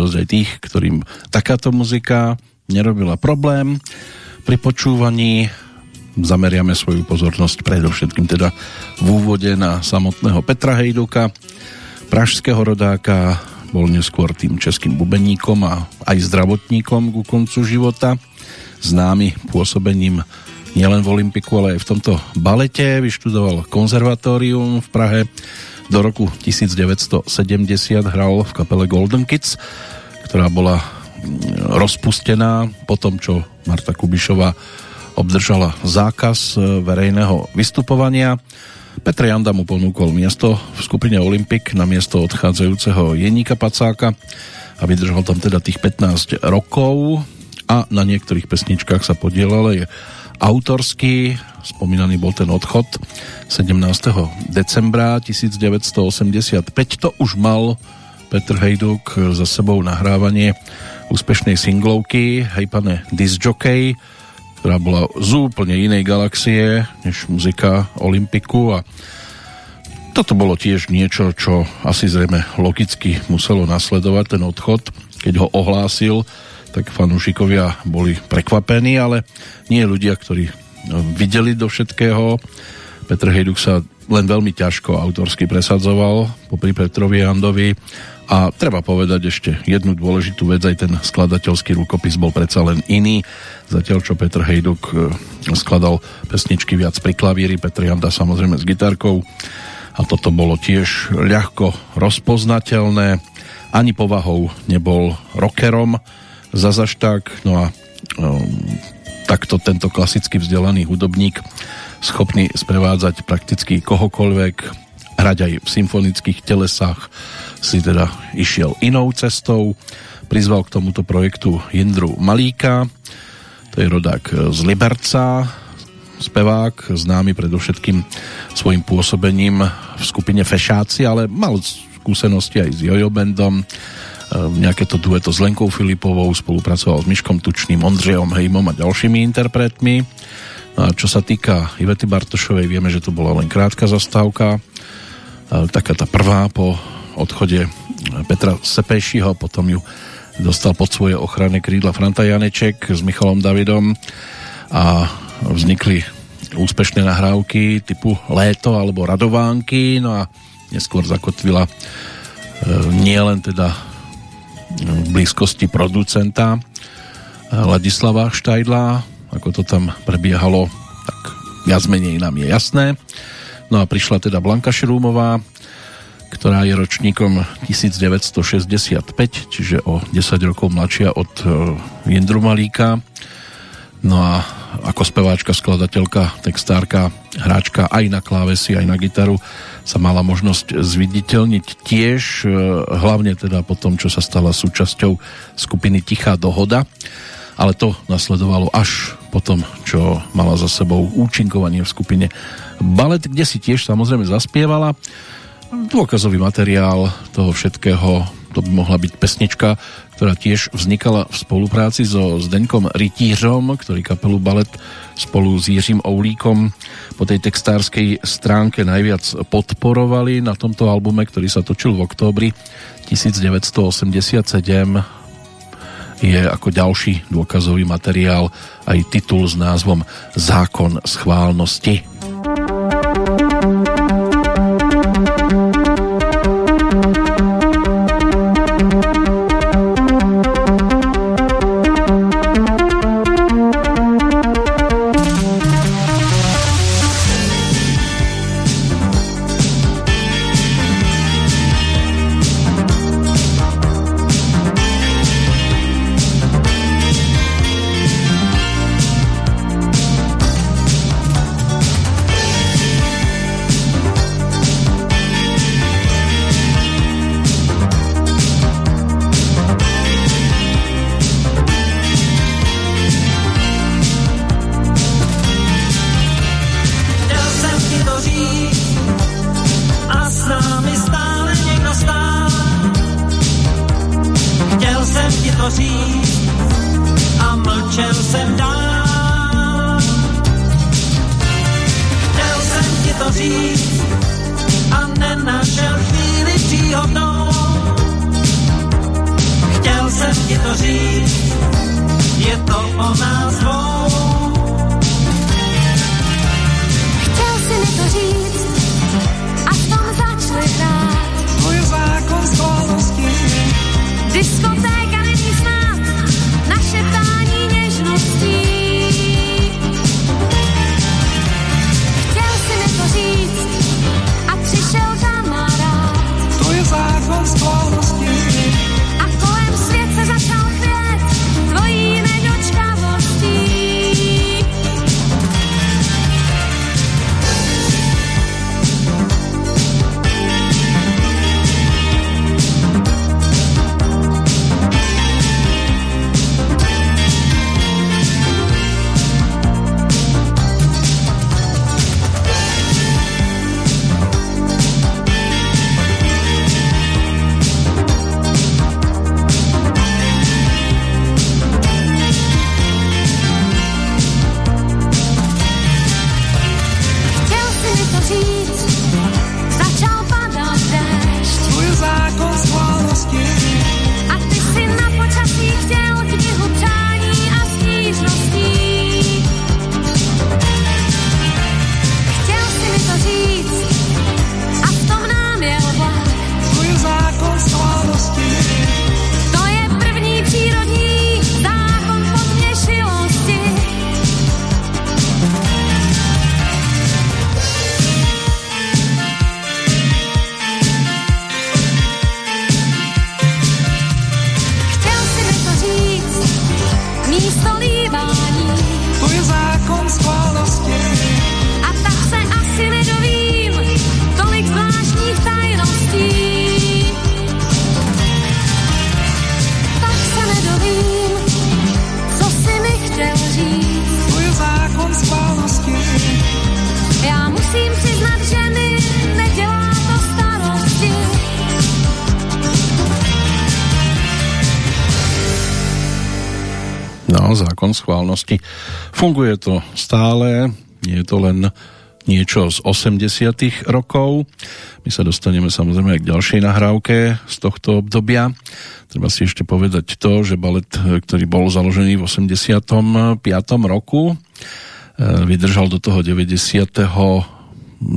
Dosť aj tých, ktorým takáto muzika nerobila problém. Pri počúvaní zameriame svoju pozornosť predovšetkým teda v úvode na samotného Petra Hejduka, pražského rodáka, bol neskôr tým českým bubeníkom a aj zdravotníkom ku koncu života, známy pôsobením nielen v Olympiku, ale aj v tomto balete. Vyštudoval konzervatórium v Prahe. Do roku 1970 hral v kapele Golden Kids, ktorá bola mm, rozpustená po tom, čo Marta Kubišová obdržala zákaz e, verejného vystupovania. Petr Janda mu ponúkol miesto v skupine Olympik na miesto odchádzajúceho Jeníka Pacáka a vydržal tam teda tých 15 rokov a na niektorých pesničkách sa podielal aj autorský, spomínaný bol ten odchod 17. decembra 1985. To už mal Petr Hejduk za sebou nahrávanie úspešnej singlovky. Hej pane Disjockey, ktorá bola z úplne inej galaxie než muzika Olympiku a toto bolo tiež niečo, čo asi zrejme logicky muselo nasledovať ten odchod, keď ho ohlásil tak fanúšikovia boli prekvapení, ale nie ľudia, ktorí videli do všetkého. Petr Hejduk sa len veľmi ťažko autorsky presadzoval. Popri Petrovi Jandovi a treba povedať ešte jednu dôležitú vec, aj ten skladateľský rukopis bol predsa len iný, zatiaľ čo Petr Hejduk e, skladal pesničky viac pri klavíri, Petr Janda samozrejme s gitarkou. A toto bolo tiež ľahko rozpoznateľné, ani povahou nebol rockerom, zazaž tak. No a um, takto tento klasicky vzdelaný hudobník schopný sprevádzať prakticky kohokoľvek, hrať aj v symfonických telesách, si teda išiel inou cestou. Prizval k tomuto projektu Jindru Malíka, to je rodák z Liberca, spevák, známy predovšetkým svojim pôsobením v skupine Fešáci, ale mal skúsenosti aj s Jojo Bandom, Ehm, nejaké to dueto s Lenkou Filipovou, spolupracoval s Miškom Tučným, Ondřejom Hejmom a ďalšími interpretmi. No a čo sa týka Ivety Bartošovej, vieme, že to bola len krátka zastávka, ehm, taká tá prvá po odchode Petra Sepejšího, potom ju dostal pod svoje ochranné krídla Franta Janeček s Michalom Davidom a vznikli úspešné nahrávky typu Léto alebo Radovánky, no a neskôr zakotvila e, nie len teda v blízkosti producenta Ladislava Štajdla, ako to tam prebiehalo, tak viac menej nám je jasné. No a prišla teda Blanka Šrúmová, ktorá je ročníkom 1965, čiže o 10 rokov mladšia od e, Jindru Malíka. No a ako speváčka, skladateľka, textárka, hráčka aj na klávesi, aj na gitaru sa mala možnosť zviditeľniť tiež, e, hlavne teda po tom, čo sa stala súčasťou skupiny Tichá dohoda, ale to nasledovalo až po tom, čo mala za sebou účinkovanie v skupine Balet, kde si tiež samozrejme zaspievala. Dôkazový materiál toho všetkého, to by mohla byť pesnička, ktorá tiež vznikala v spolupráci so Zdeňkom Rytířom, ktorý kapelu Balet spolu s Jiřím Oulíkom po tej textárskej stránke najviac podporovali na tomto albume, ktorý sa točil v októbri 1987 je ako ďalší dôkazový materiál aj titul s názvom Zákon schválnosti. music. Funguje to stále, nie je to len niečo z 80 rokov. My sa dostaneme samozrejme k ďalšej nahrávke z tohto obdobia. Treba si ešte povedať to, že balet, ktorý bol založený v 85. roku, e, vydržal do toho 90.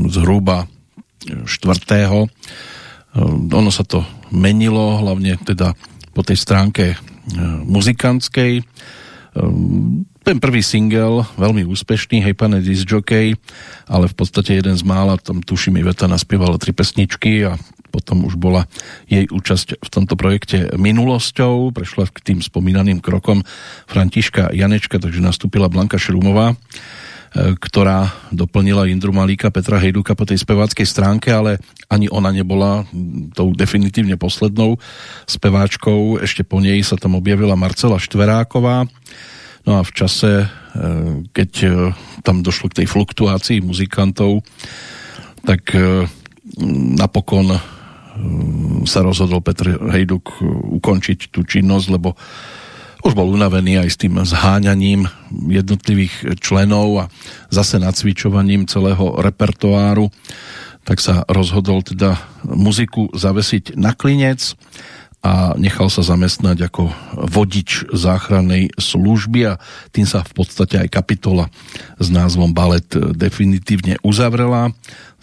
zhruba 4. E, Ono sa to menilo, hlavne teda po tej stránke e, muzikantskej. Ten prvý single, veľmi úspešný, hej pane disc jockey, ale v podstate jeden z mála, tam tuším Iveta naspievala tri pesničky a potom už bola jej účasť v tomto projekte minulosťou, prešla k tým spomínaným krokom Františka Janečka, takže nastúpila Blanka Šrumová, e, ktorá doplnila Indru Malíka, Petra Hejduka po tej speváckej stránke, ale ani ona nebola tou definitívne poslednou speváčkou. Ešte po nej sa tam objavila Marcela Štveráková. No a v čase, e, keď e, tam došlo k tej fluktuácii muzikantov, tak e, napokon sa rozhodol Petr Hejduk ukončiť tú činnosť, lebo už bol unavený aj s tým zháňaním jednotlivých členov a zase nacvičovaním celého repertoáru, tak sa rozhodol teda muziku zavesiť na klinec a nechal sa zamestnať ako vodič záchrannej služby a tým sa v podstate aj kapitola s názvom Balet definitívne uzavrela.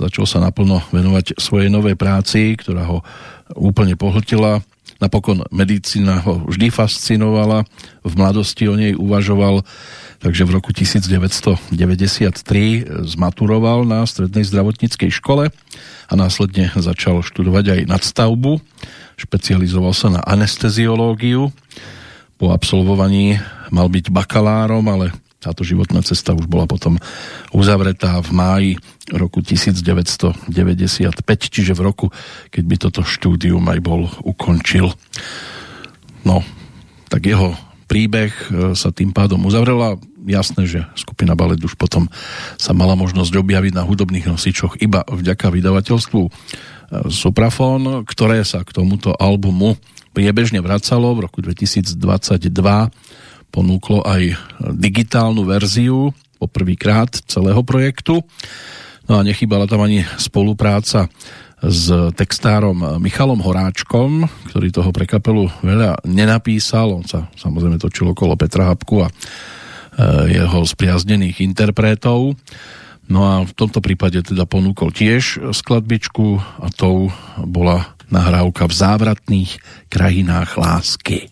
Začal sa naplno venovať svojej novej práci, ktorá ho úplne pohltila. Napokon medicína ho vždy fascinovala, v mladosti o nej uvažoval, takže v roku 1993 zmaturoval na strednej zdravotníckej škole a následne začal študovať aj nadstavbu. Špecializoval sa na anesteziológiu. Po absolvovaní mal byť bakalárom, ale táto životná cesta už bola potom uzavretá v máji roku 1995, čiže v roku, keď by toto štúdium aj bol ukončil. No, tak jeho príbeh sa tým pádom uzavrela. Jasné, že skupina Balet už potom sa mala možnosť objaviť na hudobných nosičoch iba vďaka vydavateľstvu Suprafon, ktoré sa k tomuto albumu priebežne vracalo v roku 2022 ponúklo aj digitálnu verziu poprvýkrát celého projektu. No a nechybala tam ani spolupráca s textárom Michalom Horáčkom, ktorý toho pre kapelu veľa nenapísal. On sa samozrejme točil okolo Petra Habku a e, jeho spriaznených interpretov. No a v tomto prípade teda ponúkol tiež skladbičku a tou bola nahrávka v závratných krajinách lásky.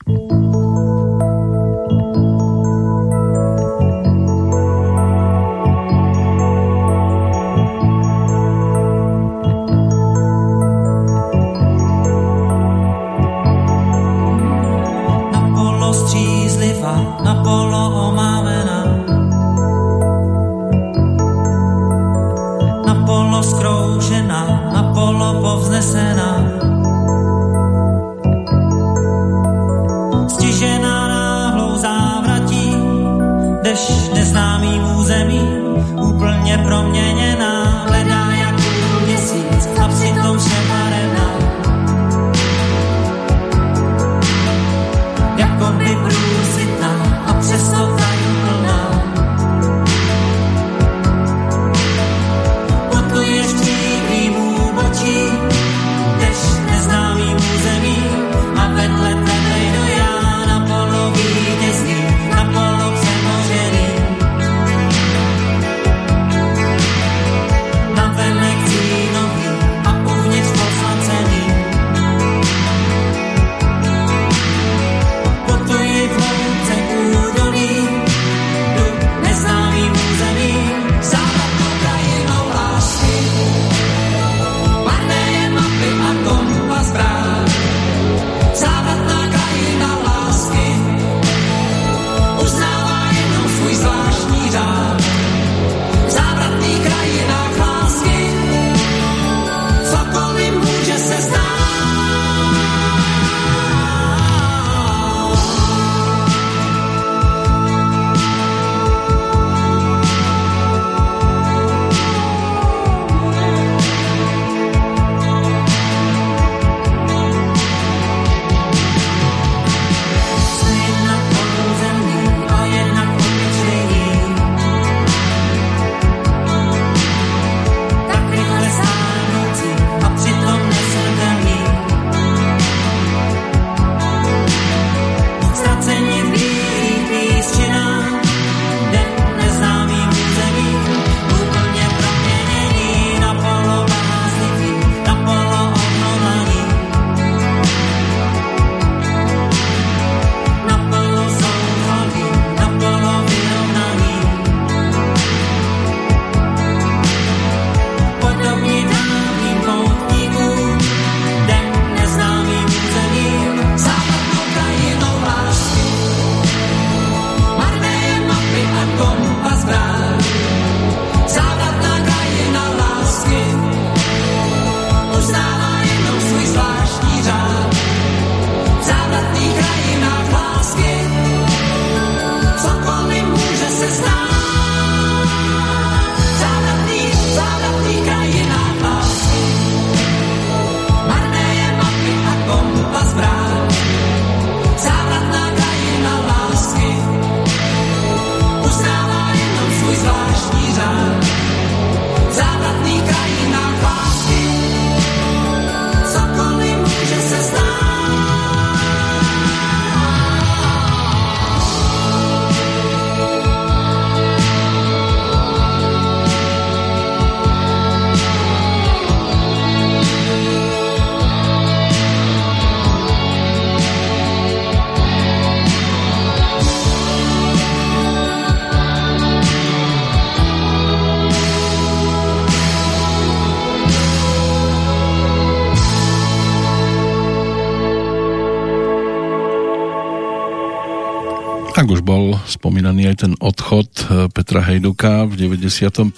Spomínaný aj ten odchod e, Petra Hejduka v 95.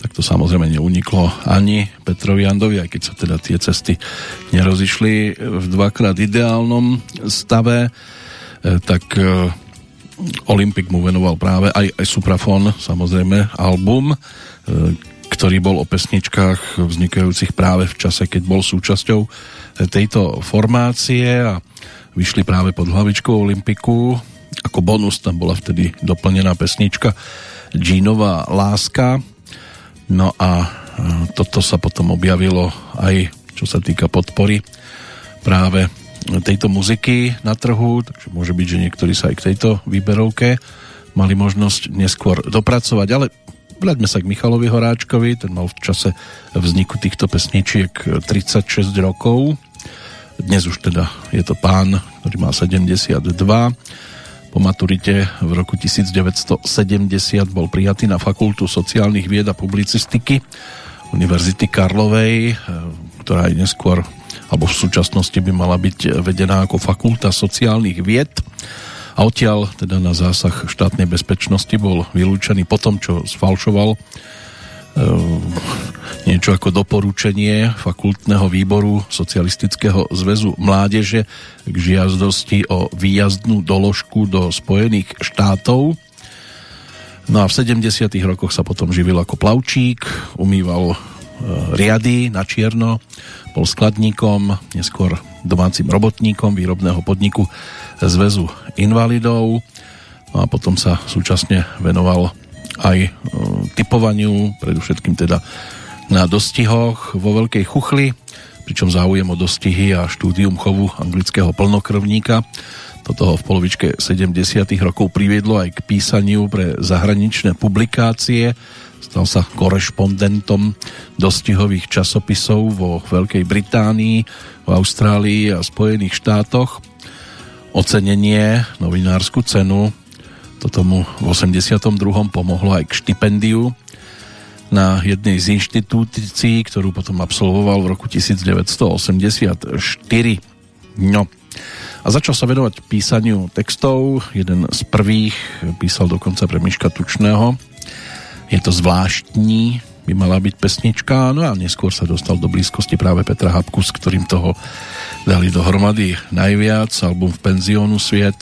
Tak to samozrejme neuniklo ani Petrovi Jandovi, aj keď sa teda tie cesty nerozišli v dvakrát ideálnom stave, e, tak e, Olympik mu venoval práve aj, aj Suprafon, samozrejme, album, ktorý bol o pesničkách vznikajúcich práve v čase, keď bol súčasťou tejto formácie a vyšli práve pod hlavičkou Olympiku ako bonus tam bola vtedy doplnená pesnička Jeanová láska. No a toto sa potom objavilo aj čo sa týka podpory práve tejto muziky na trhu, takže môže byť, že niektorí sa aj k tejto výberovke mali možnosť neskôr dopracovať, ale vľaďme sa k Michalovi Horáčkovi, ten mal v čase vzniku týchto pesničiek 36 rokov, dnes už teda je to pán, ktorý má 72, po maturite v roku 1970 bol prijatý na fakultu sociálnych vied a publicistiky Univerzity Karlovej, ktorá aj neskôr alebo v súčasnosti by mala byť vedená ako fakulta sociálnych vied. A odtiaľ teda na zásah štátnej bezpečnosti bol vylúčený po tom, čo sfalšoval niečo ako doporučenie fakultného výboru Socialistického zväzu mládeže k žiazdosti o výjazdnú doložku do Spojených štátov. No a v 70. rokoch sa potom živil ako plavčík, umýval e, riady na čierno, bol skladníkom, neskôr domácim robotníkom výrobného podniku Zväzu invalidov no a potom sa súčasne venoval aj e, typovaniu, predovšetkým teda na dostihoch vo Veľkej Chuchli, pričom záujem o dostihy a štúdium chovu anglického plnokrvníka toto ho v polovičke 70. rokov priviedlo aj k písaniu pre zahraničné publikácie Stal sa korešpondentom dostihových časopisov vo Veľkej Británii, v Austrálii a Spojených štátoch. Ocenenie, novinárskú cenu, toto mu v 82. pomohlo aj k štipendiu na jednej z inštitúcií, ktorú potom absolvoval v roku 1984. No. A začal sa venovať písaniu textov. Jeden z prvých písal dokonca pre Miška Tučného je to zvláštní, by mala byť pesnička, no a neskôr sa dostal do blízkosti práve Petra Habku, s ktorým toho dali dohromady najviac, album v penziónu Sviet,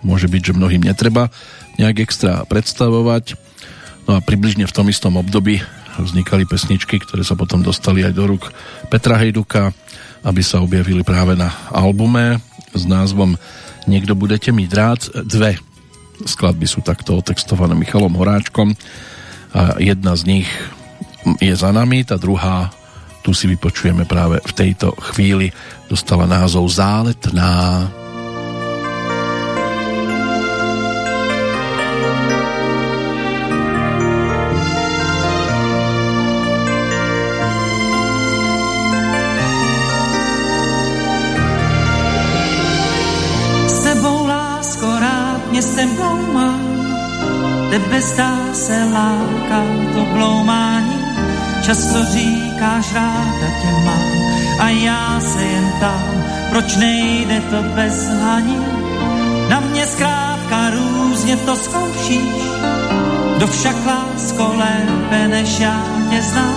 môže byť, že mnohým netreba nejak extra predstavovať, no a približne v tom istom období vznikali pesničky, ktoré sa potom dostali aj do rúk Petra Hejduka, aby sa objavili práve na albume s názvom Niekto budete mít rád. Dve skladby sú takto otextované Michalom Horáčkom a jedna z nich je za nami, tá druhá tu si vypočujeme práve v tejto chvíli dostala názov Záletná. Sebou Tebe zdá se láká to bloumání, často říkáš ráda tě mám. A já se jen tam, proč nejde to bez haní. Na mě zkrátka různě to zkoušíš, kdo však lásko lépe než já tě zná,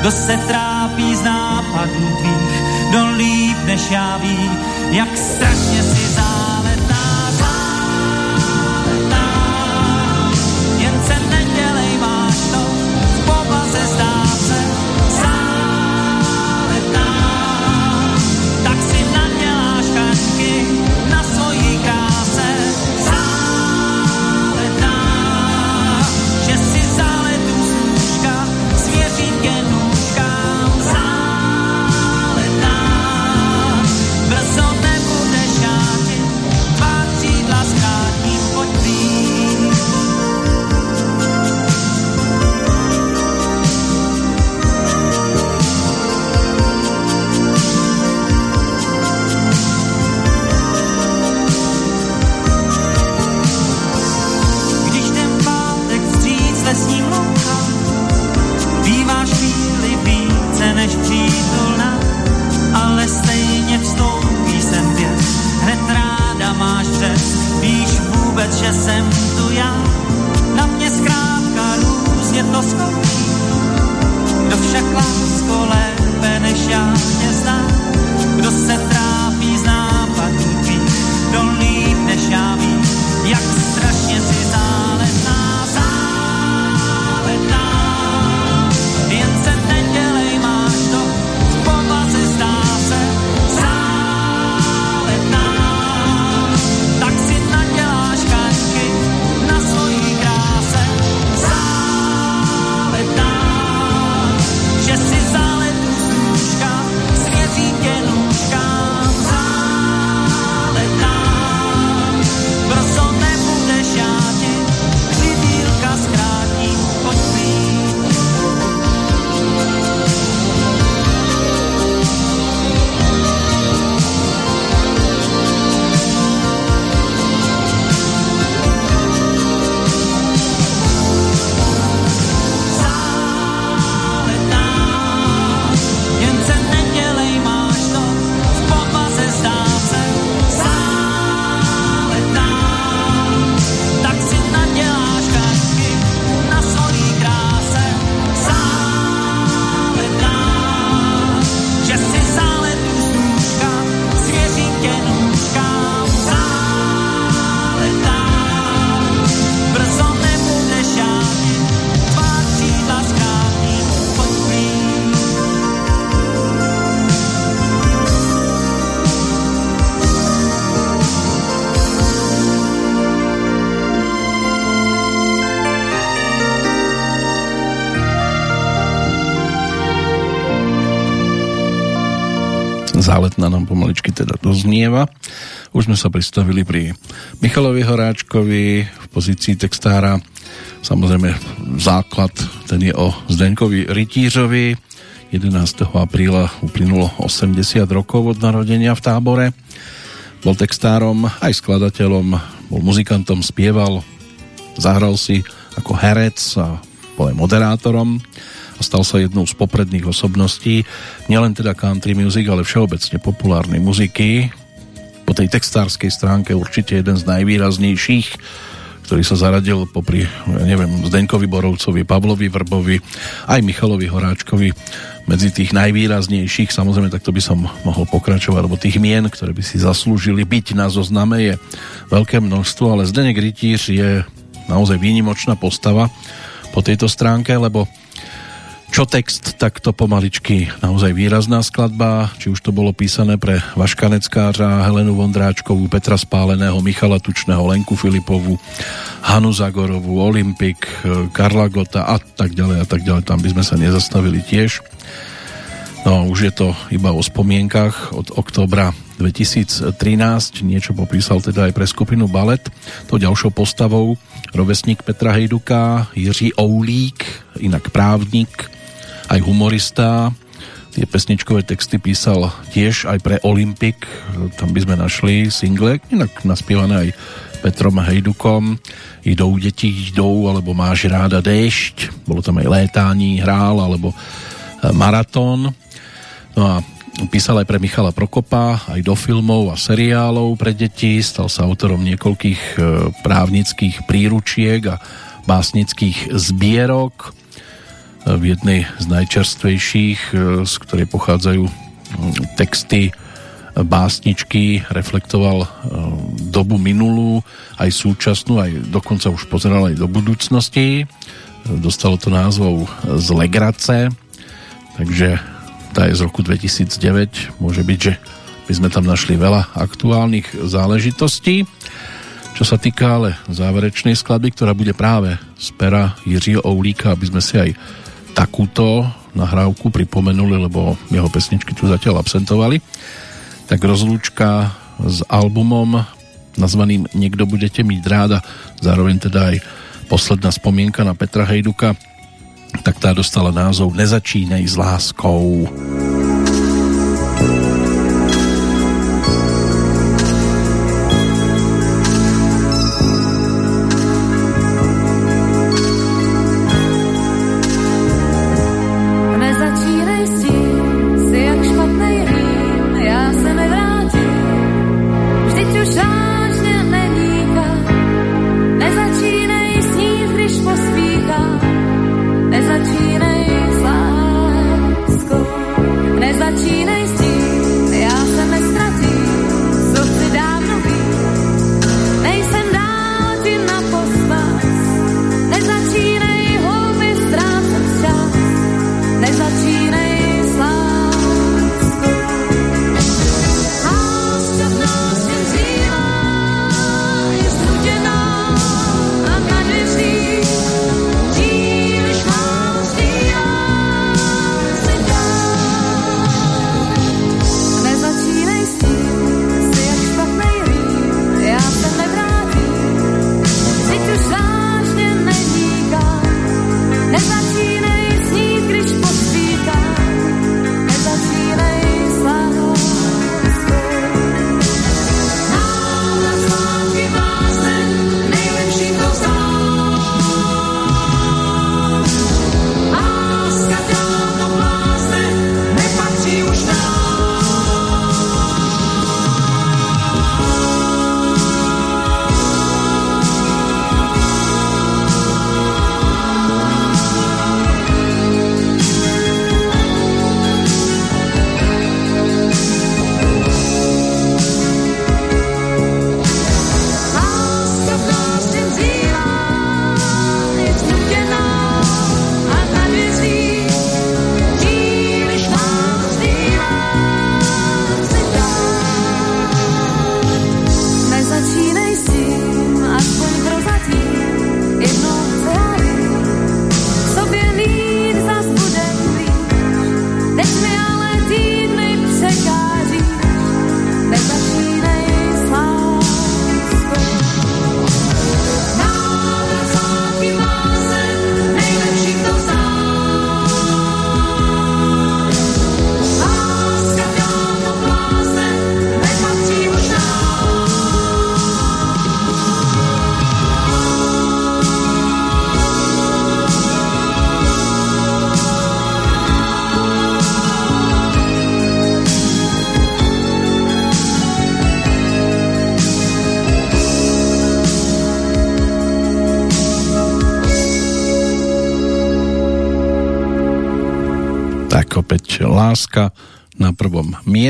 kdo se trápí z nápadů tvých, kdo líp než já ví, jak strašně si záleží doznieva. Už sme sa pristavili pri Michalovi Horáčkovi v pozícii textára. Samozrejme základ, ten je o Zdenkovi Rytířovi. 11. apríla uplynulo 80 rokov od narodenia v tábore. Bol textárom, aj skladateľom, bol muzikantom, spieval, zahral si ako herec a bol aj moderátorom stal sa jednou z popredných osobností nielen teda country music, ale všeobecne populárnej muziky. Po tej textárskej stránke určite jeden z najvýraznejších, ktorý sa zaradil popri, ja neviem, Zdenkovi Borovcovi, Pavlovi Vrbovi, aj Michalovi Horáčkovi medzi tých najvýraznejších, samozrejme takto by som mohol pokračovať, lebo tých mien, ktoré by si zaslúžili byť na zozname je veľké množstvo, ale Zdenek Rytíř je naozaj výnimočná postava po tejto stránke, lebo čo text, tak to pomaličky naozaj výrazná skladba, či už to bolo písané pre Vaška Neckářa, Helenu Vondráčkovú, Petra Spáleného, Michala Tučného, Lenku Filipovu, Hanu Zagorovú, Olympik, Karla Gota a tak ďalej a tak ďalej. Tam by sme sa nezastavili tiež. No už je to iba o spomienkach od oktobra 2013, niečo popísal teda aj pre skupinu Balet. To ďalšou postavou rovesník Petra Hejduka, Jiří Oulík, inak právnik, aj humorista. Tie pesničkové texty písal tiež aj pre Olympik, tam by sme našli single, inak naspievané aj Petrom Hejdukom. Idou deti, idou, alebo máš ráda déšť, bolo tam aj létání, hrál, alebo e, maratón. No a písal aj pre Michala Prokopa, aj do filmov a seriálov pre deti, stal sa autorom niekoľkých e, právnických príručiek a básnických zbierok v jednej z najčerstvejších, e, z ktorej pochádzajú texty básničky, reflektoval e, dobu minulú, aj súčasnú, aj dokonca už pozeral aj do budúcnosti. Dostalo to názvov z Legrace, takže tá je z roku 2009. Môže byť, že by sme tam našli veľa aktuálnych záležitostí. Čo sa týka ale záverečnej skladby, ktorá bude práve z pera Jiřího Oulíka, aby sme si aj takúto nahrávku pripomenuli, lebo jeho pesničky tu zatiaľ absentovali. Tak rozlúčka s albumom nazvaným Niekto budete mít ráda, zároveň teda aj posledná spomienka na Petra Hejduka, tak tá dostala názov Nezačínej s láskou. nezačínej s láskou.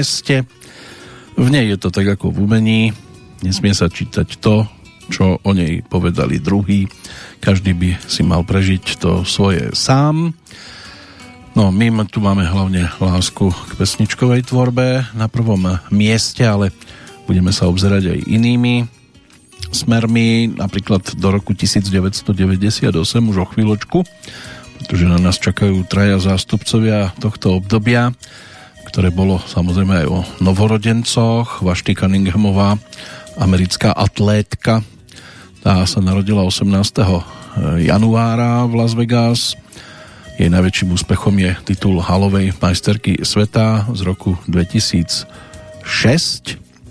Mieste. V nej je to tak ako v umení, nesmie sa čítať to, čo o nej povedali druhý. Každý by si mal prežiť to svoje sám. No, my tu máme hlavne lásku k pesničkovej tvorbe na prvom mieste, ale budeme sa obzerať aj inými smermi, napríklad do roku 1998 už o chvíľočku, pretože na nás čakajú traja zástupcovia tohto obdobia, ktoré bolo samozrejme aj o novorodencoch. Vašty Cunninghamová, americká atlétka, tá sa narodila 18. januára v Las Vegas. Jej najväčším úspechom je titul halovej majsterky sveta z roku 2006.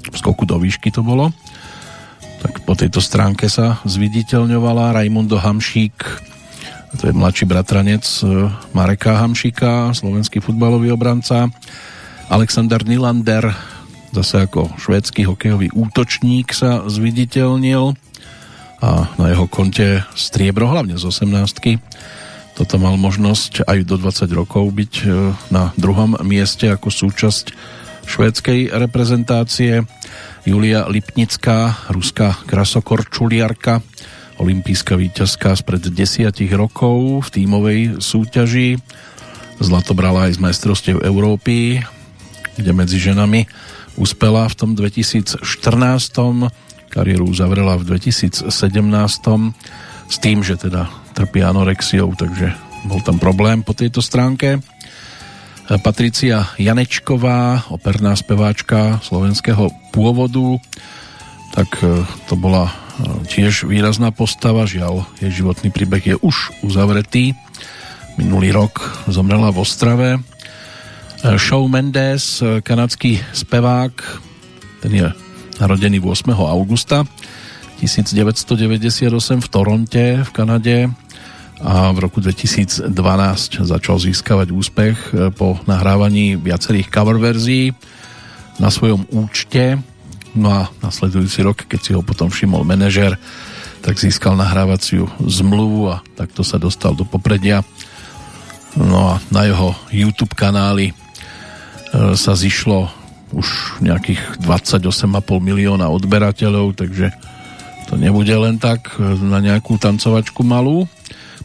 V skoku do výšky to bolo tak po tejto stránke sa zviditeľňovala Raimundo Hamšík, to je mladší bratranec e, Mareka Hamšíka, slovenský futbalový obranca, Alexander Nylander, zase ako švédsky hokejový útočník sa zviditeľnil a na jeho konte striebro, hlavne z 18 Toto mal možnosť aj do 20 rokov byť e, na druhom mieste ako súčasť švédskej reprezentácie. Julia Lipnická, ruská krasokorčuliarka, olimpijská víťazka spred desiatich rokov v tímovej súťaži. Zlato brala aj z majstrovstiev Európy, kde medzi ženami uspela v tom 2014. Kariéru uzavrela v 2017 s tým, že teda trpí anorexiou, takže bol tam problém po tejto stránke. Patricia Janečková, operná speváčka slovenského pôvodu, tak e, to bola e, tiež výrazná postava, žiaľ, jej životný príbeh je už uzavretý. Minulý rok zomrela v Ostrave. E, Shawn Mendes, kanadský spevák, ten je narodený 8. augusta 1998 v Toronte v Kanade a v roku 2012 začal získavať úspech e, po nahrávaní viacerých cover verzií na svojom účte. No a nasledujúci rok, keď si ho potom všimol manažer, tak získal nahrávaciu zmluvu a takto sa dostal do popredia. No a na jeho YouTube kanály sa zišlo už nejakých 28,5 milióna odberateľov, takže to nebude len tak e, na nejakú tancovačku malú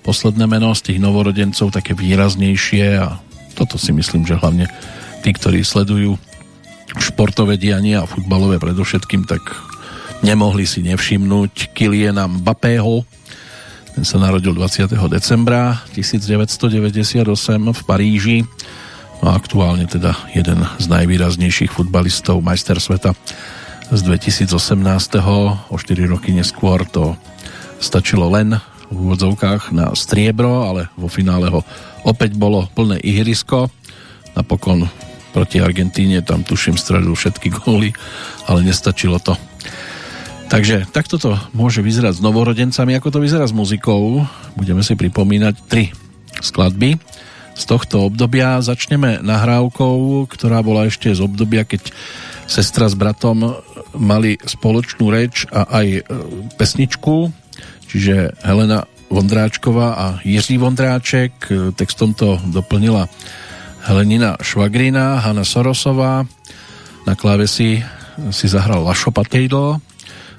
posledné meno z tých novorodencov také výraznejšie a toto si myslím, že hlavne tí, ktorí sledujú športové dianie a futbalové predovšetkým, tak nemohli si nevšimnúť Kiliena Mbappého. Ten sa narodil 20. decembra 1998 v Paríži no aktuálne teda jeden z najvýraznejších futbalistov majster sveta z 2018. O 4 roky neskôr to stačilo len v úvodzovkách na striebro, ale vo finále ho opäť bolo plné ihrisko. Napokon proti Argentíne tam tuším stredil všetky góly, ale nestačilo to. Takže takto to môže vyzerať s novorodencami, ako to vyzerá s muzikou. Budeme si pripomínať tri skladby z tohto obdobia. Začneme nahrávkou, ktorá bola ešte z obdobia, keď sestra s bratom mali spoločnú reč a aj e, pesničku čiže Helena Vondráčková a Jiří Vondráček. Textom to doplnila Helenina Švagrina, Hanna Sorosová. Na klávesi si zahral Lašo Patejdl.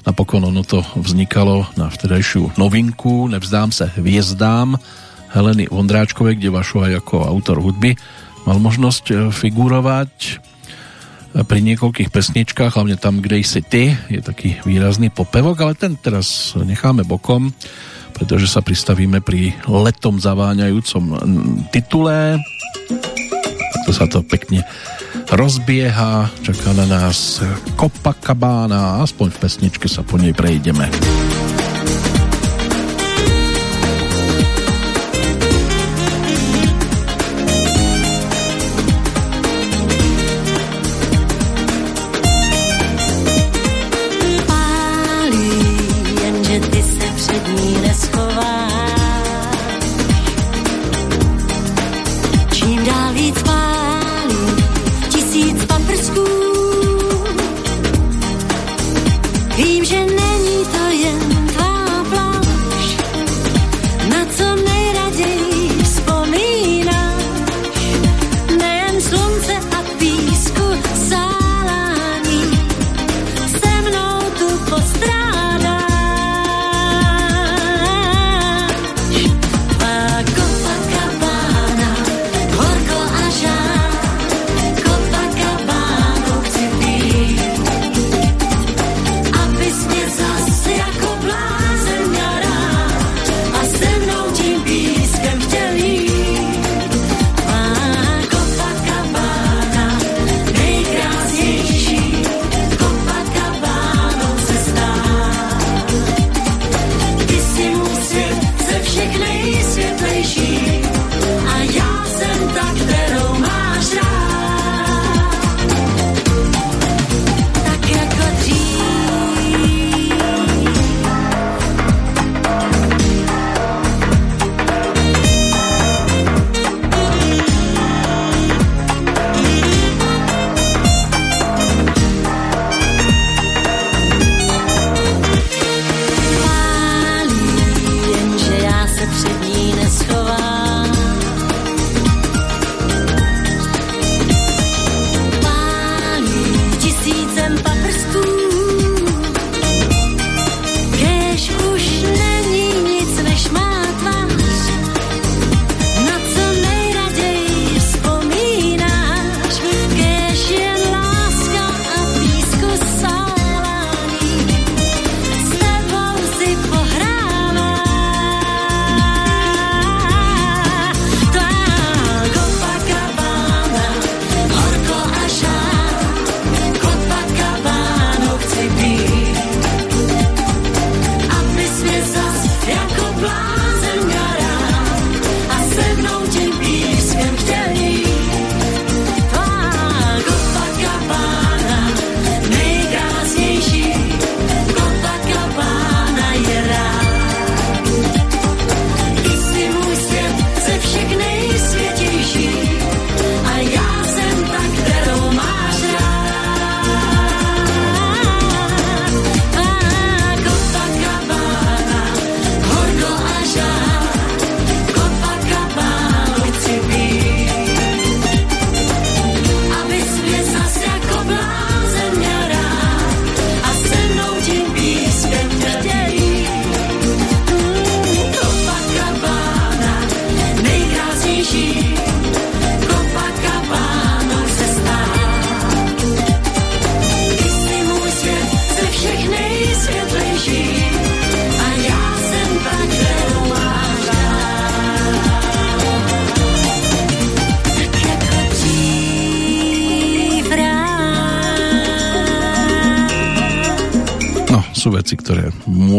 Napokon ono to vznikalo na vtedajšiu novinku Nevzdám se hviezdám Heleny Vondráčkovej, kde Vašo aj ako autor hudby mal možnosť figurovať pri niekoľkých pesničkách, hlavne tam, kde si ty, je taký výrazný popevok, ale ten teraz necháme bokom, pretože sa pristavíme pri letom zaváňajúcom titule. To sa to pekne rozbieha, čaká na nás Copacabana, aspoň v pesničke sa po nej prejdeme.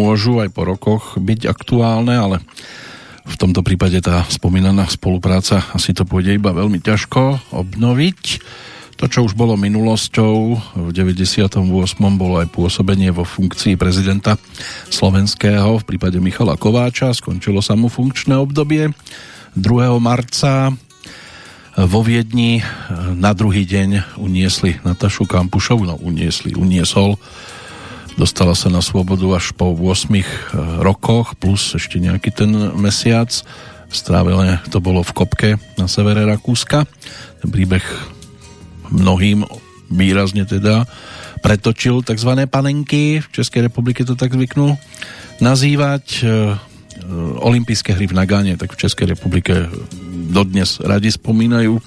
Môžu aj po rokoch byť aktuálne, ale v tomto prípade tá spomínaná spolupráca asi to pôjde iba veľmi ťažko obnoviť. To, čo už bolo minulosťou, v 98. bolo aj pôsobenie vo funkcii prezidenta slovenského v prípade Michala Kováča, skončilo sa mu funkčné obdobie 2. marca vo Viedni na druhý deň uniesli Natašu Kampušovu, no uniesli, uniesol dostala sa na svobodu až po 8 eh, rokoch plus ešte nejaký ten mesiac strávené to bolo v Kopke na severe Rakúska ten príbeh mnohým výrazne teda pretočil tzv. panenky v Českej republike to tak zvyknú nazývať eh, olympijské hry v Nagáne tak v Českej republike dodnes radi spomínajú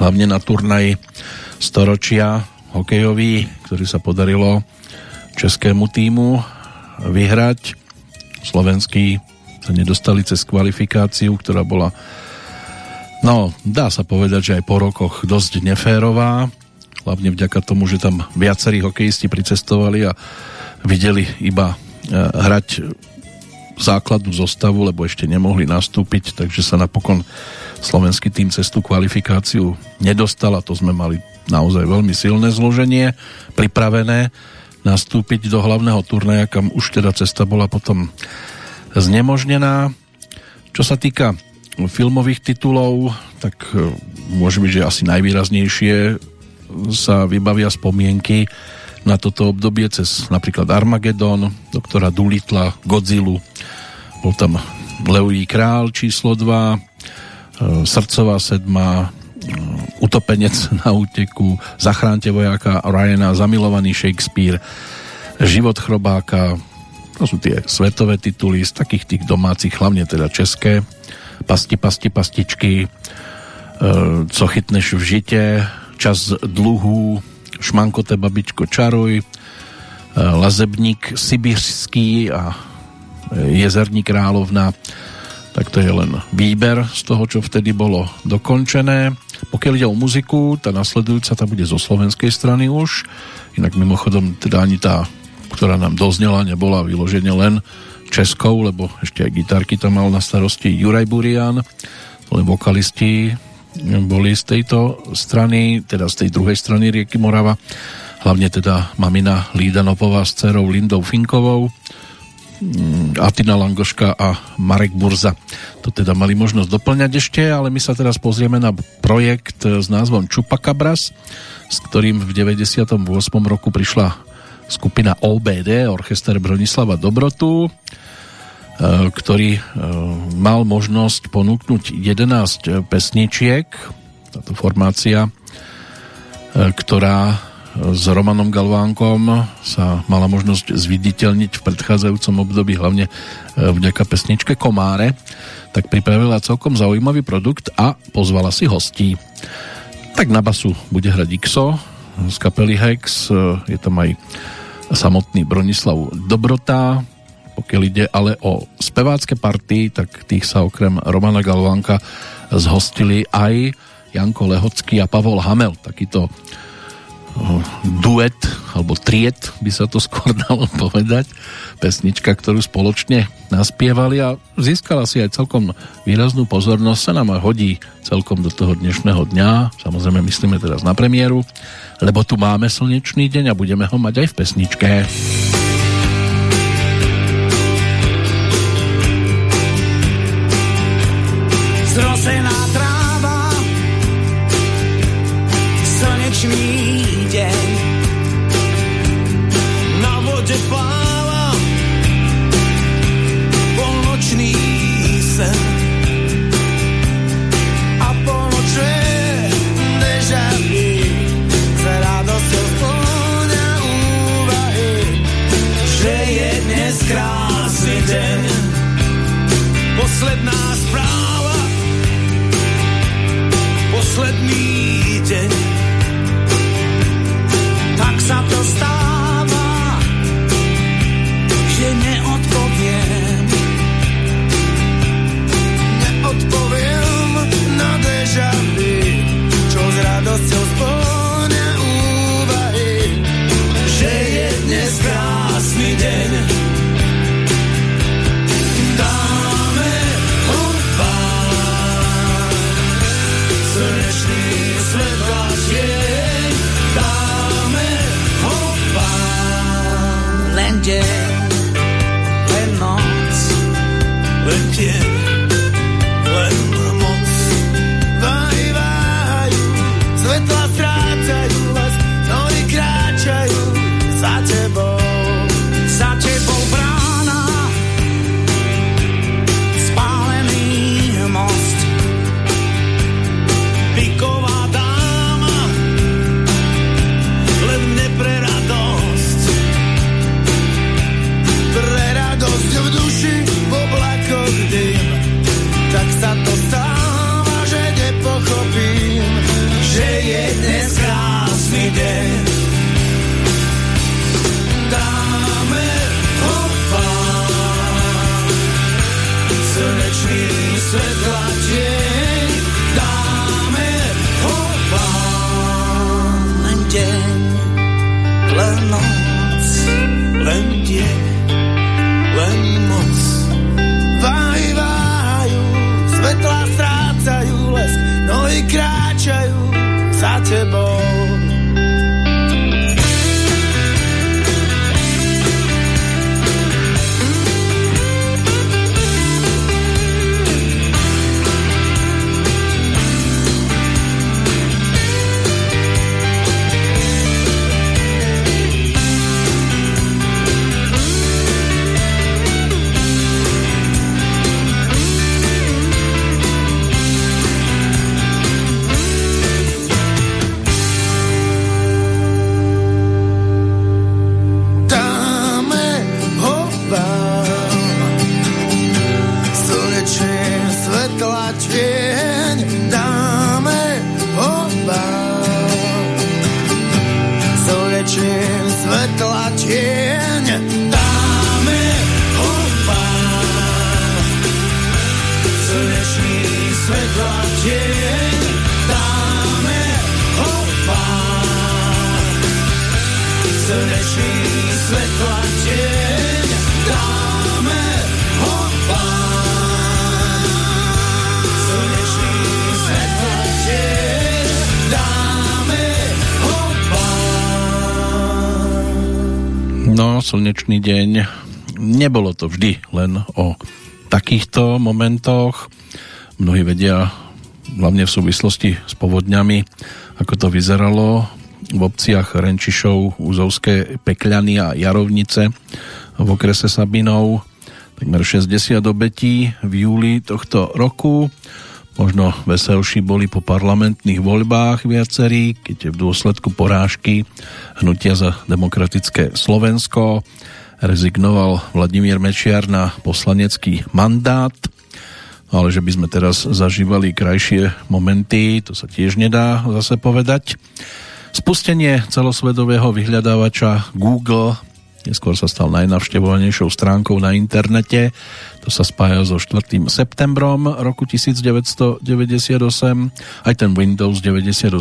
hlavne na turnaj storočia hokejový, ktorý sa podarilo českému týmu vyhrať. Slovenský sa nedostali cez kvalifikáciu, ktorá bola no, dá sa povedať, že aj po rokoch dosť neférová, hlavne vďaka tomu, že tam viacerí hokejisti pricestovali a videli iba e, hrať základnú zostavu, lebo ešte nemohli nastúpiť, takže sa napokon slovenský tým cestu kvalifikáciu nedostal a to sme mali naozaj veľmi silné zloženie pripravené nastúpiť do hlavného turnaja, kam už teda cesta bola potom znemožnená. Čo sa týka filmových titulov, tak e, môže byť, že asi najvýraznejšie sa vybavia spomienky na toto obdobie cez napríklad Armagedon, doktora Dulitla, Godzilla, bol tam Leují král číslo 2, e, Srdcová sedma, Utopenec na úteku, Zachránte vojáka Ryana, Zamilovaný Shakespeare, Život chrobáka, to sú tie svetové tituly z takých tých domácich, hlavne teda české, Pasti, pasti, pastičky, e, Co chytneš v žite, Čas dluhú, Šmankote babičko čaruj, e, Lazebník sibirský a Jezerní královna, tak to je len výber z toho, čo vtedy bolo dokončené. Pokiaľ ide o muziku, tá nasledujúca tá bude zo slovenskej strany už, inak mimochodom teda ani tá, ktorá nám doznela, nebola vyložene len českou, lebo ešte aj gitarky tam mal na starosti Juraj Burian, len vokalisti boli z tejto strany, teda z tej druhej strany rieky Morava, hlavne teda mamina Lída Nopová s dcerou Lindou Finkovou, Atina Langoška a Marek Burza. To teda mali možnosť doplňať ešte, ale my sa teraz pozrieme na projekt s názvom Chupacabras, s ktorým v 98. roku prišla skupina OBD, Orchester Bronislava Dobrotu, e, ktorý e, mal možnosť ponúknuť 11 pesničiek. Táto formácia, ktorá s Romanom Galvánkom sa mala možnosť zviditeľniť v predchádzajúcom období, hlavne e, vďaka pesničke Komáre, tak pripravila celkom zaujímavý produkt a pozvala si hostí. Tak na basu bude hrať Ixo z kapely Hex, e, je tam aj samotný Bronislav Dobrota, pokiaľ ide ale o spevácké party, tak tých sa okrem Romana Galvánka zhostili aj Janko Lehocký a Pavol Hamel, takýto duet, alebo triet by sa to skôr [laughs] dalo povedať, pesnička, ktorú spoločne naspievali a získala si aj celkom výraznú pozornosť, sa nám hodí celkom do toho dnešného dňa, samozrejme myslíme teraz na premiéru, lebo tu máme slnečný deň a budeme ho mať aj v pesničke. Deň. Nebolo to vždy len o takýchto momentoch. Mnohí vedia, hlavne v súvislosti s povodňami, ako to vyzeralo v obciach Renčišov, Úzovské Pekľany a Jarovnice v okrese Sabinov. Takmer 60 obetí v júli tohto roku. Možno veselší boli po parlamentných voľbách viacerí, keď v dôsledku porážky hnutia za demokratické Slovensko rezignoval Vladimír Mečiar na poslanecký mandát. Ale že by sme teraz zažívali krajšie momenty, to sa tiež nedá zase povedať. Spustenie celosvedového vyhľadávača Google neskôr sa stal najnavštevovanejšou stránkou na internete. To sa spája so 4. septembrom roku 1998. Aj ten Windows 98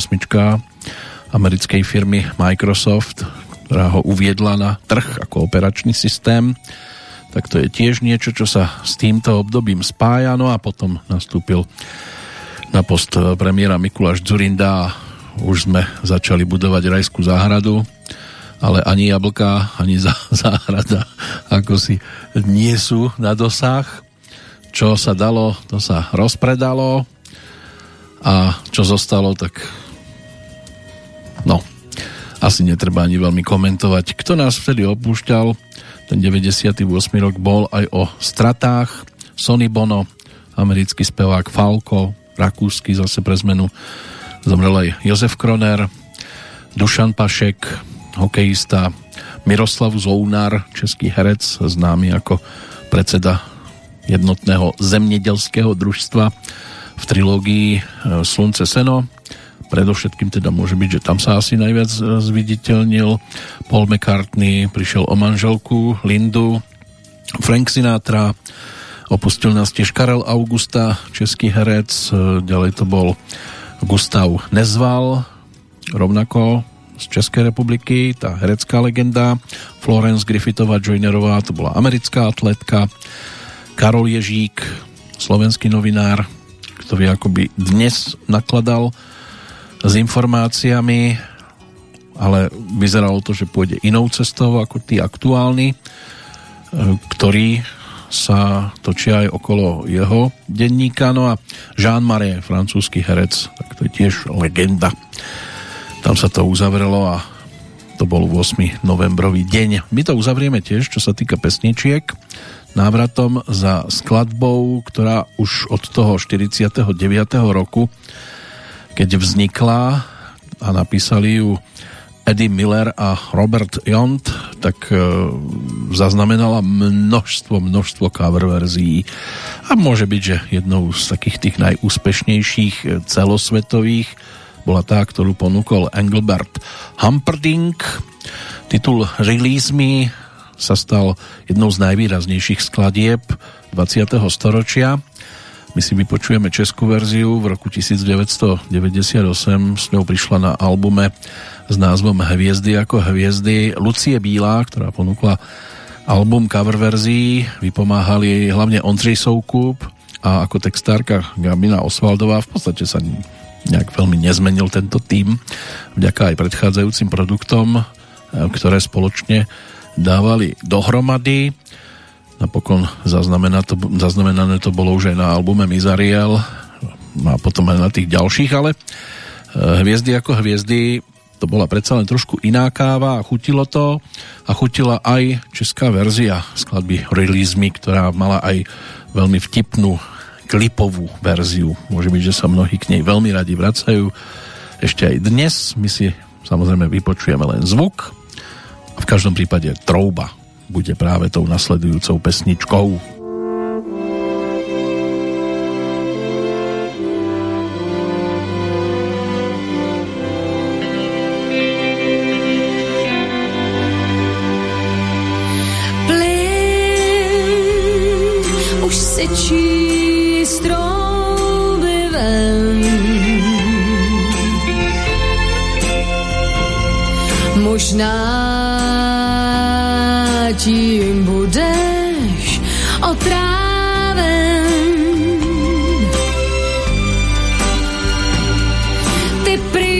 americkej firmy Microsoft, ktorá ho uviedla na trh ako operačný systém, tak to je tiež niečo, čo sa s týmto obdobím spája. No a potom nastúpil na post premiéra Mikuláš Zurinda a už sme začali budovať rajskú záhradu, ale ani jablka, ani zá, [laughs] záhrada ako si nie sú na dosah. Čo sa dalo, to sa rozpredalo a čo zostalo, tak no, asi netreba ani veľmi komentovať. Kto nás vtedy opúšťal, ten 98. rok bol aj o stratách. Sonny Bono, americký spevák Falco, rakúsky zase pre zmenu, zomrel aj Jozef Kroner, Dušan Pašek, hokejista, Miroslav Zounár, český herec, známy ako predseda jednotného zemnedelského družstva v trilógii Slunce Seno. Predovšetkým teda môže byť, že tam sa asi najviac zviditeľnil. Paul McCartney prišiel o manželku Lindu, Frank Sinatra, opustil nás tiež Karel Augusta, český herec, ďalej to bol Gustav Nezval, rovnako z Českej republiky, tá herecká legenda, Florence Griffithová Joinerová, to bola americká atletka, Karol Ježík, slovenský novinár, ktorý akoby dnes nakladal s informáciami ale vyzeralo to, že pôjde inou cestou ako tí aktuálni, e, ktorí sa točia aj okolo jeho denníka. No a Jean Marais, francúzsky herec, tak to je tiež legenda. Tam sa to uzavrelo a to bol 8. novembrový deň. My to uzavrieme tiež, čo sa týka pesničiek, návratom za skladbou, ktorá už od toho 49. roku, keď vznikla a napísali ju Eddie Miller a Robert Jont, tak e, zaznamenala množstvo, množstvo cover verzií a môže byť, že jednou z takých tých najúspešnejších e, celosvetových bola tá, ktorú ponúkol Engelbert Humperdinck. Titul Release Me sa stal jednou z najvýraznejších skladieb 20. storočia. My si vypočujeme českú verziu v roku 1998, s ňou prišla na albume s názvom Hviezdy ako hviezdy. Lucie Bílá, ktorá ponúkla album cover verzií, vypomáhali hlavne Ondřej Soukup a ako textárka Gabina Osvaldová. V podstate sa nejak veľmi nezmenil tento tým vďaka aj predchádzajúcim produktom, e, ktoré spoločne dávali dohromady. Napokon zaznamenané to, zaznamenané to bolo už aj na albume Mizariel a potom aj na tých ďalších, ale e, Hviezdy ako hviezdy to bola predsa len trošku iná káva a chutilo to a chutila aj česká verzia skladby Release Me, ktorá mala aj veľmi vtipnú klipovú verziu. Môže byť, že sa mnohí k nej veľmi radi vracajú. Ešte aj dnes my si samozrejme vypočujeme len zvuk a v každom prípade trouba bude práve tou nasledujúcou pesničkou. ты при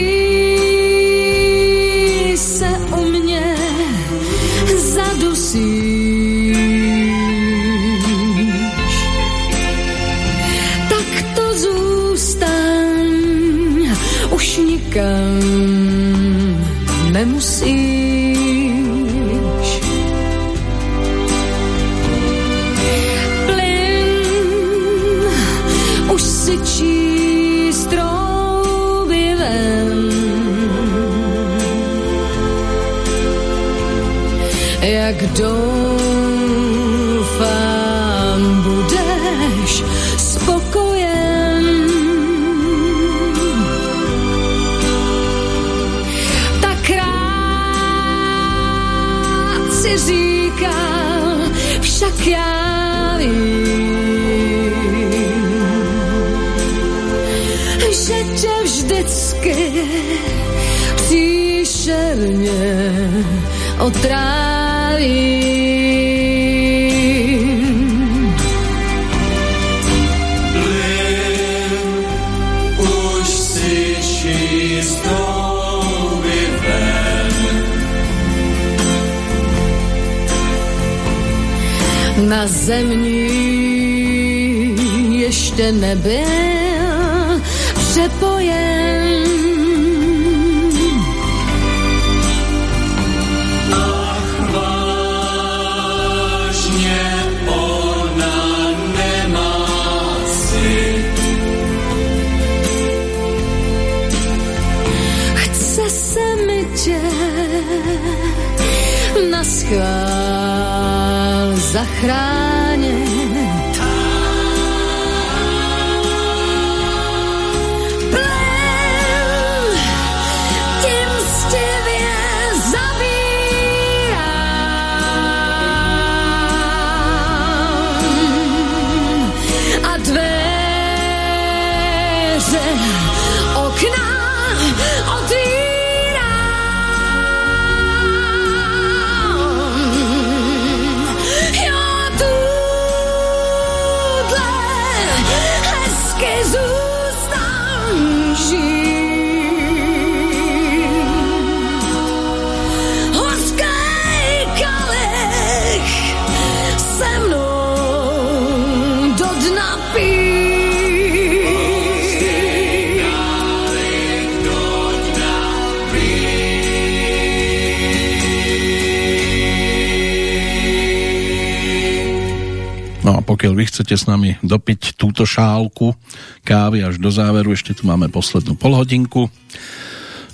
Vy chcete s nami dopiť túto šálku kávy až do záveru, ešte tu máme poslednú polhodinku.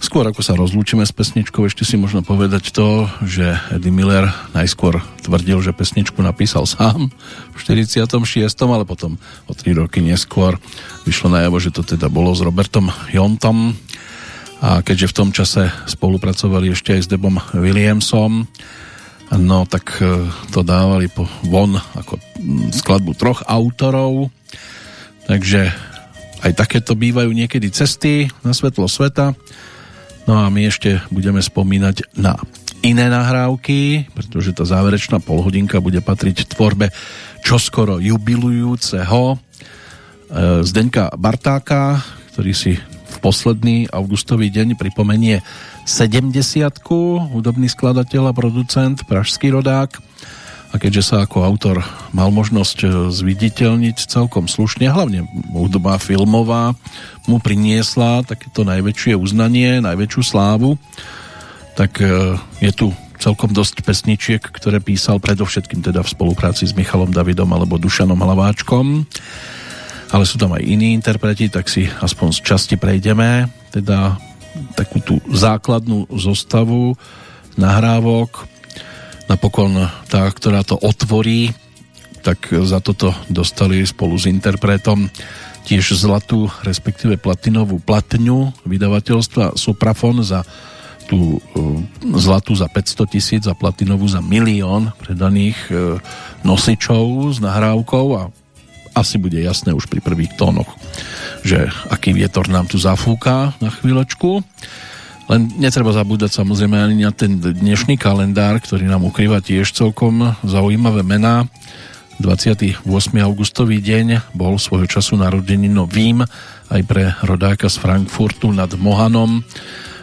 Skôr ako sa rozlúčime s pesničkou, ešte si možno povedať to, že Eddie Miller najskôr tvrdil, že pesničku napísal sám v 46. ale potom o 3 roky neskôr vyšlo najavo, že to teda bolo s Robertom Jontom a keďže v tom čase spolupracovali ešte aj s Debom Williamsom, no tak e, to dávali po von skladbu troch autorov. Takže aj takéto bývajú niekedy cesty na svetlo sveta. No a my ešte budeme spomínať na iné nahrávky pretože tá záverečná polhodinka bude patriť tvorbe čoskoro jubilujúceho e, Zdeňka Bartáka ktorý si v posledný augustový deň pripomenie 70 hudobný skladateľ a producent, pražský rodák a keďže sa ako autor mal možnosť e, zviditeľniť celkom slušne, hlavne hudba filmová mu priniesla takéto najväčšie uznanie, najväčšiu slávu, tak e, je tu celkom dosť pesničiek, ktoré písal predovšetkým teda v spolupráci s Michalom Davidom alebo Dušanom Hlaváčkom ale sú tam aj iní interpreti, tak si aspoň z časti prejdeme. Teda takú tú základnú zostavu nahrávok. Napokon tá, ktorá to otvorí, tak za toto dostali spolu s interpretom tiež zlatú, respektíve platinovú platňu vydavateľstva Suprafon za tú e, zlatú za 500 tisíc a platinovú za milión predaných e, nosičov s nahrávkou a asi bude jasné už pri prvých tónoch, že aký vietor nám tu zafúka na chvíľočku. Len netreba zabúdať samozrejme ani na ten dnešný kalendár, ktorý nám ukrýva tiež celkom zaujímavé mená. 28. augustový deň bol svojho času narodený novým aj pre rodáka z Frankfurtu nad Mohanom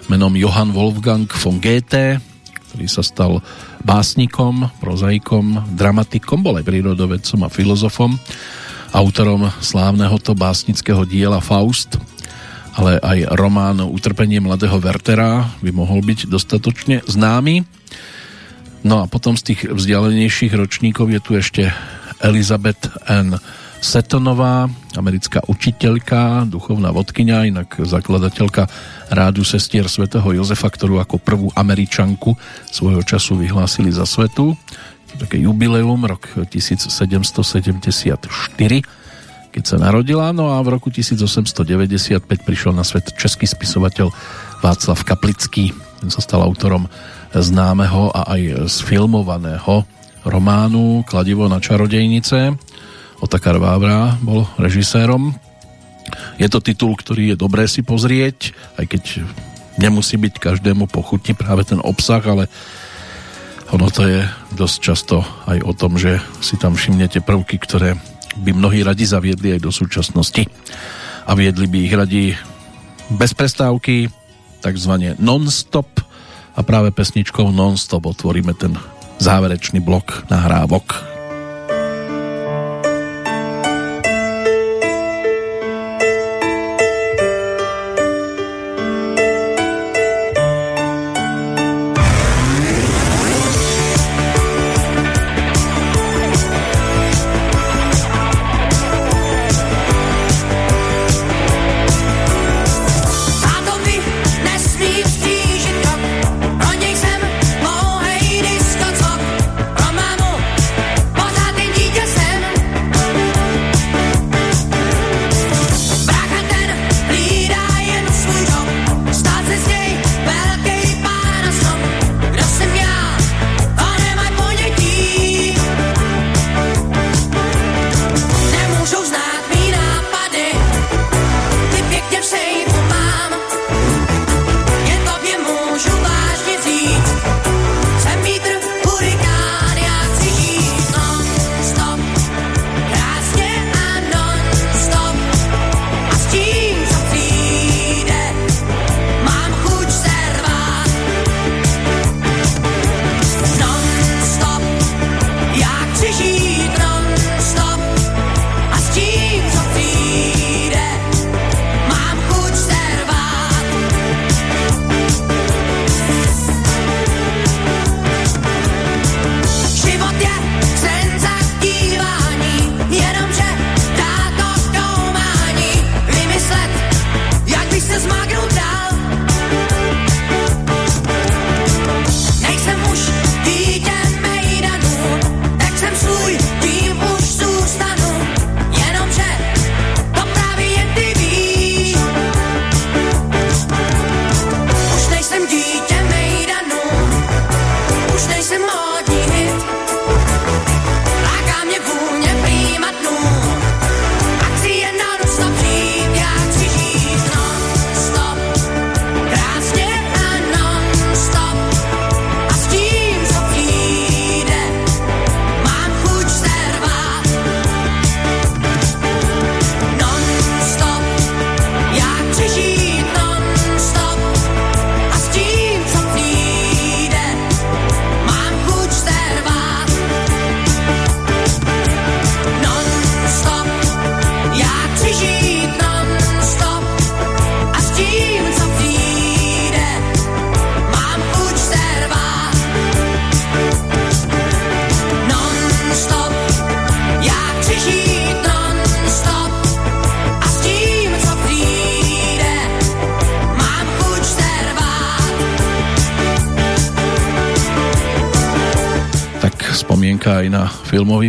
menom Johann Wolfgang von Goethe, ktorý sa stal básnikom, prozaikom, dramatikom, bol aj prírodovedcom a filozofom autorom slávneho to básnického diela Faust, ale aj román Utrpenie mladého Wertera by mohol byť dostatočne známy. No a potom z tých vzdialenejších ročníkov je tu ešte Elizabeth N. Setonová, americká učiteľka, duchovná vodkynia, inak zakladateľka rádu sestier svätého Jozefa, ktorú ako prvú američanku svojho času vyhlásili za svetu také jubileum, rok 1774, keď sa narodila, no a v roku 1895 prišiel na svet český spisovateľ Václav Kaplický. Ten sa stal autorom známeho a aj sfilmovaného románu Kladivo na čarodejnice. Otakar Vávra bol režisérom. Je to titul, ktorý je dobré si pozrieť, aj keď nemusí byť každému pochutí práve ten obsah, ale ono to je dosť často aj o tom, že si tam všimnete prvky, ktoré by mnohí radi zaviedli aj do súčasnosti a viedli by ich radi bez prestávky, takzvané non-stop a práve pesničkou non-stop otvoríme ten záverečný blok nahrávok.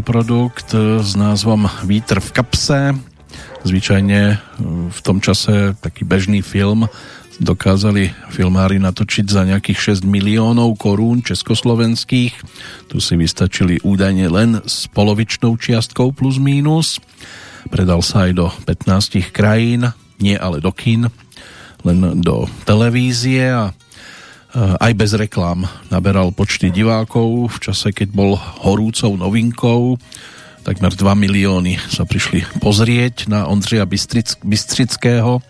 Produkt s názvom Vítr v kapse. Zvyčajne e, v tom čase taký bežný film dokázali filmári natočiť za nejakých 6 miliónov korún československých. Tu si vystačili údajne len s polovičnou čiastkou plus mínus. Predal sa aj do 15 krajín, nie ale do kín, len do televízie a aj bez reklám naberal počty divákov v čase, keď bol horúcou novinkou. Takmer 2 milióny sa prišli pozrieť na Ondřeja Bystrick, Bystrického,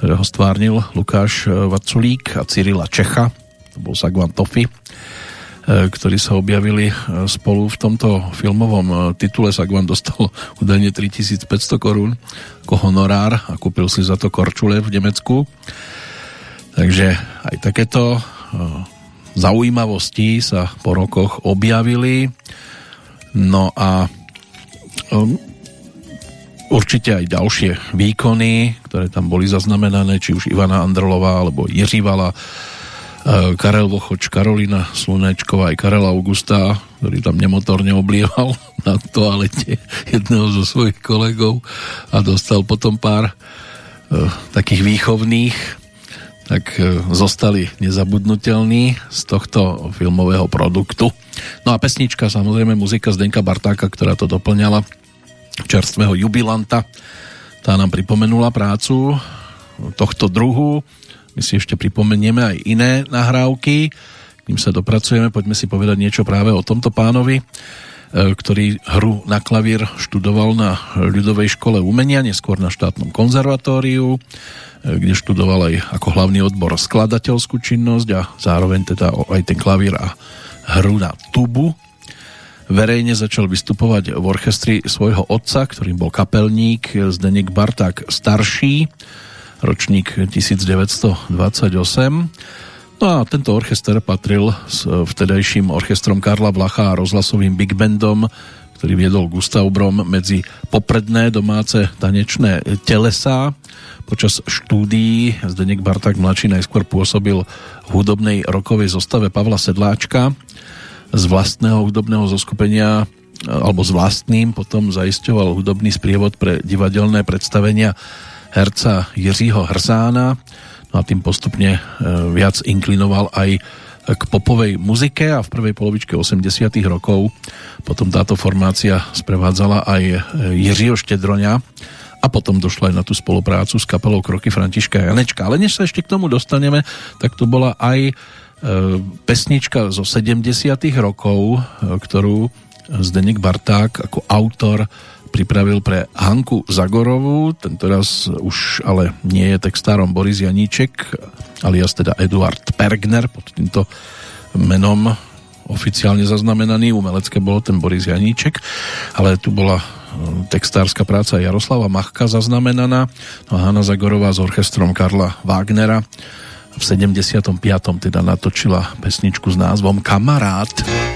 ktorého stvárnil Lukáš Vaculík a Cyrila Čecha. To bol Sagvan Toffy, ktorí sa objavili spolu v tomto filmovom titule. Sagvan dostal údajne 3500 korún ako honorár a kúpil si za to korčule v Nemecku. Takže aj takéto eh, zaujímavosti sa po rokoch objavili. No a um, určite aj ďalšie výkony, ktoré tam boli zaznamenané, či už Ivana Androlová alebo Jiří Vala, eh, Karel Vochoč, Karolina Slunečková aj Karel Augusta, ktorý tam nemotorne oblieval [laughs] na toalete jedného zo svojich kolegov a dostal potom pár eh, takých výchovných tak e, zostali nezabudnutelní z tohto filmového produktu. No a pesnička, samozrejme muzika Zdenka Bartáka, ktorá to doplňala čerstvého jubilanta, tá nám pripomenula prácu tohto druhu. My si ešte pripomenieme aj iné nahrávky, kým sa dopracujeme, poďme si povedať niečo práve o tomto pánovi, ktorý hru na klavír študoval na ľudovej škole umenia, neskôr na štátnom konzervatóriu kde študoval aj ako hlavný odbor skladateľskú činnosť a zároveň teda aj ten klavír a hru na tubu. Verejne začal vystupovať v orchestri svojho otca, ktorým bol kapelník Zdeněk Barták starší, ročník 1928. No a tento orchester patril s vtedajším orchestrom Karla Blacha a rozhlasovým Big Bandom, ktorý viedol Gustav Brom medzi popredné domáce tanečné telesá Počas štúdií Zdeněk Barták mladší najskôr pôsobil v hudobnej rokovej zostave Pavla Sedláčka. Z vlastného hudobného zoskupenia alebo s vlastným potom zaisťoval hudobný sprievod pre divadelné predstavenia herca Jiřího Hrzána no a tým postupne e, viac inklinoval aj k popovej muzike a v prvej polovičke 80 rokov potom táto formácia sprevádzala aj Jiřího Štedroňa a potom došla aj na tú spoluprácu s kapelou Kroky Františka Janečka. Ale než sa ešte k tomu dostaneme, tak to bola aj e, pesnička zo 70 rokov, e, ktorú Zdeněk Barták ako autor pripravil pre Hanku Zagorovú, tentoraz už ale nie je textárom Boris Janíček, alias teda Eduard Pergner pod týmto menom oficiálne zaznamenaný, umelecké bolo ten Boris Janíček, ale tu bola textárska práca Jaroslava Machka zaznamenaná. No a Hanna Zagorová s orchestrom Karla Wagnera v 75. teda natočila pesničku s názvom Kamarát. Kamarát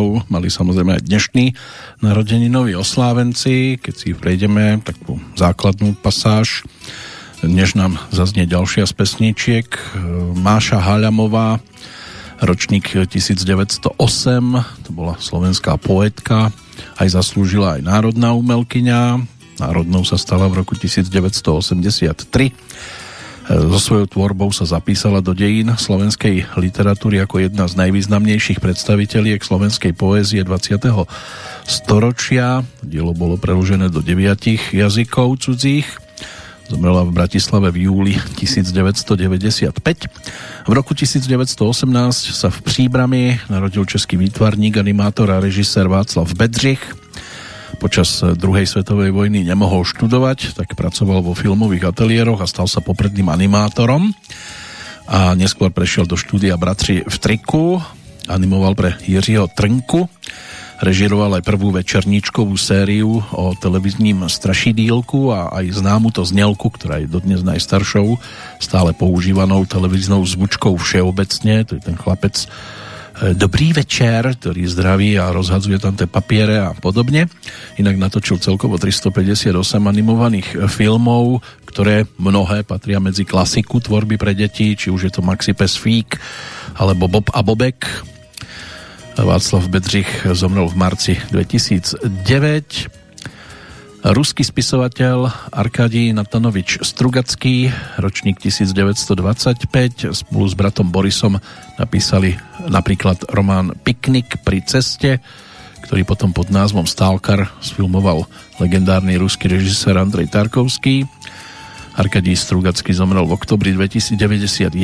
kamarátov mali samozrejme aj dnešný narodeninový oslávenci. Keď si prejdeme takú základnú pasáž, než nám zaznie ďalšia z pesničiek. Máša Haľamová, ročník 1908, to bola slovenská poetka, aj zaslúžila aj národná umelkyňa, národnou sa stala v roku 1983 so svojou tvorbou sa zapísala do dejín slovenskej literatúry ako jedna z najvýznamnejších predstaviteľiek slovenskej poézie 20. storočia. Dielo bolo preložené do deviatich jazykov cudzích. Zomrela v Bratislave v júli 1995. V roku 1918 sa v Příbrami narodil český výtvarník, animátor a režisér Václav Bedřich počas eh, druhej svetovej vojny nemohol študovať, tak pracoval vo filmových ateliéroch a stal sa popredným animátorom. A neskôr prešiel do štúdia Bratři v triku, animoval pre Jiřího Trnku, režiroval aj prvú večerníčkovú sériu o televízním strašidílku a aj známu to znelku, ktorá je dodnes najstaršou, stále používanou televíznou zvučkou všeobecne, to je ten chlapec Dobrý večer, ktorý zdraví a rozhadzuje tam tie papiere a podobne. Inak natočil celkovo 358 animovaných filmov, ktoré mnohé patria medzi klasiku tvorby pre deti, či už je to Maxi Pes Fík, alebo Bob a Bobek. Václav Bedřich zomrel v marci 2009 Ruský spisovateľ Arkadij Natanovič Strugacký, ročník 1925, spolu s bratom Borisom napísali napríklad román Piknik pri ceste, ktorý potom pod názvom Stalkar sfilmoval legendárny ruský režisér Andrej Tarkovský. Arkadij Strugacký zomrel v oktobri 2091.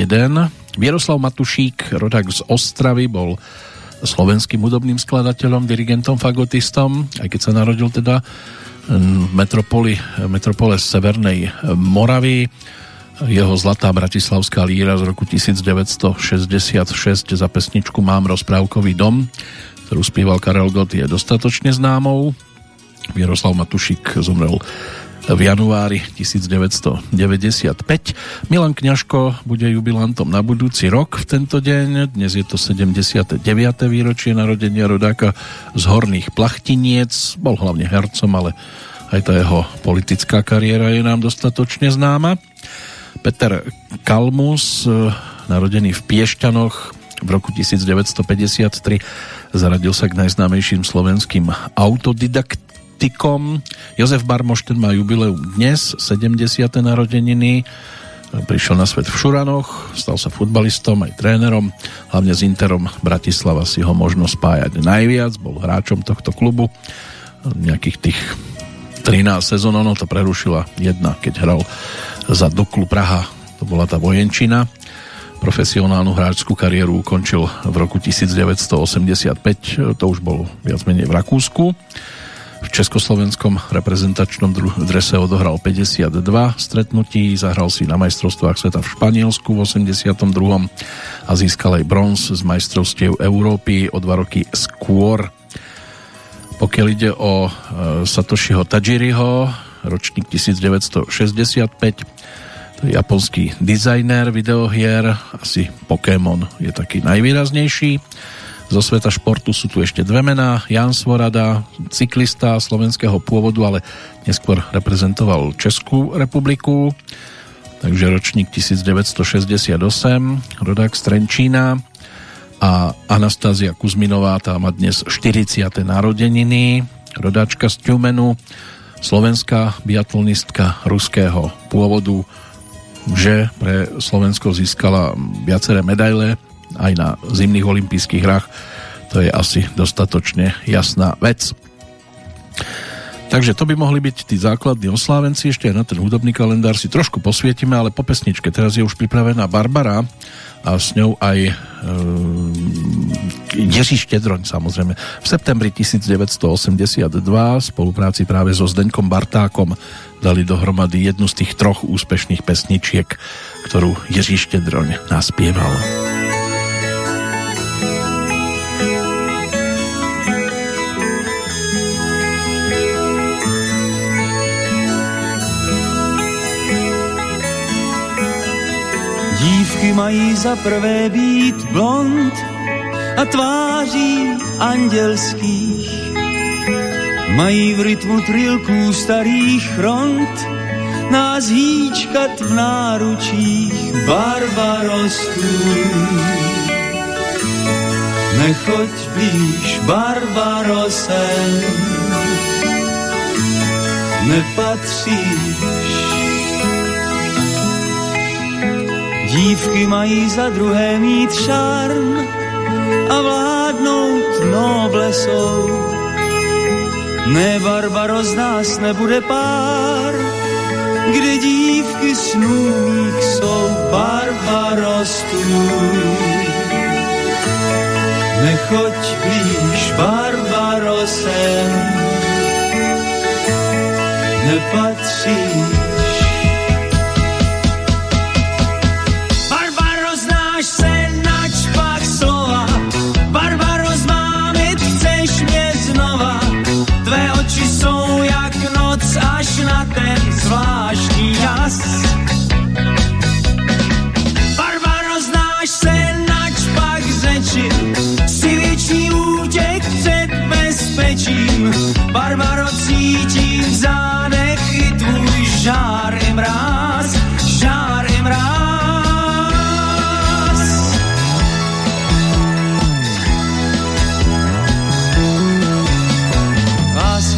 Vieroslav Matušík, rodak z Ostravy, bol slovenským hudobným skladateľom, dirigentom, fagotistom, aj keď sa narodil teda metropoli, metropole Severnej Moravy. Jeho zlatá bratislavská líra z roku 1966 za pesničku Mám rozprávkový dom, ktorú spieval Karel Gott, je dostatočne známou. Jaroslav Matušik zomrel v januári 1995. Milan Kňažko bude jubilantom na budúci rok v tento deň. Dnes je to 79. výročie narodenia rodáka z Horných Plachtiniec. Bol hlavne hercom, ale aj tá jeho politická kariéra je nám dostatočne známa. Peter Kalmus, eh, narodený v Piešťanoch v roku 1953, zaradil sa k najznámejším slovenským autodidakt politikom. Jozef Barmoš, ten má jubileum dnes, 70. narodeniny. Prišiel na svet v Šuranoch, stal sa futbalistom aj trénerom, hlavne s Interom Bratislava si ho možno spájať najviac, bol hráčom tohto klubu. Nejakých tých 13 sezón, ono to prerušila jedna, keď hral za Duklu Praha, to bola tá vojenčina. Profesionálnu hráčskú kariéru ukončil v roku 1985, to už bol viac menej v Rakúsku v československom reprezentačnom drese odohral 52 stretnutí, zahral si na majstrovstvách sveta v Španielsku v 82. a získal aj bronz z majstrovstiev Európy o dva roky skôr. Pokiaľ ide o e, Satoshiho Tajiriho, ročník 1965, to je japonský dizajner videohier, asi Pokémon je taký najvýraznejší. Zo sveta športu sú tu ešte dve mená. Jan Svorada, cyklista slovenského pôvodu, ale neskôr reprezentoval Českú republiku. Takže ročník 1968, rodák z Trenčína a Anastázia Kuzminová, tá má dnes 40. narodeniny, rodáčka z Ťumenu, slovenská biatlonistka ruského pôvodu, že pre Slovensko získala viaceré medaile aj na zimných olympijských hrách. To je asi dostatočne jasná vec. Takže to by mohli byť tí základní oslávenci, ešte aj na ten hudobný kalendár si trošku posvietime, ale po pesničke. Teraz je už pripravená Barbara a s ňou aj e, Jiří Štedroň samozrejme. V septembri 1982 v spolupráci práve so Zdeňkom Bartákom dali dohromady jednu z tých troch úspešných pesničiek, ktorú Jiří Štedroň naspieval. Dívky mají za prvé být blond a tváří andělských. Mají v rytmu trilků starých front nás hýčkat v náručích barbarostů. Nechoď blíž, barbarosem, nepatříš. Dívky mají za druhé mít šarm a vládnout noblesou. Ne, Barbaro, z nás nebude pár, kde dívky snů mých jsou barbarostů. Nechoď blíž. Barbaro, znáš se Barbaro, cítím v zádech i tvůj žár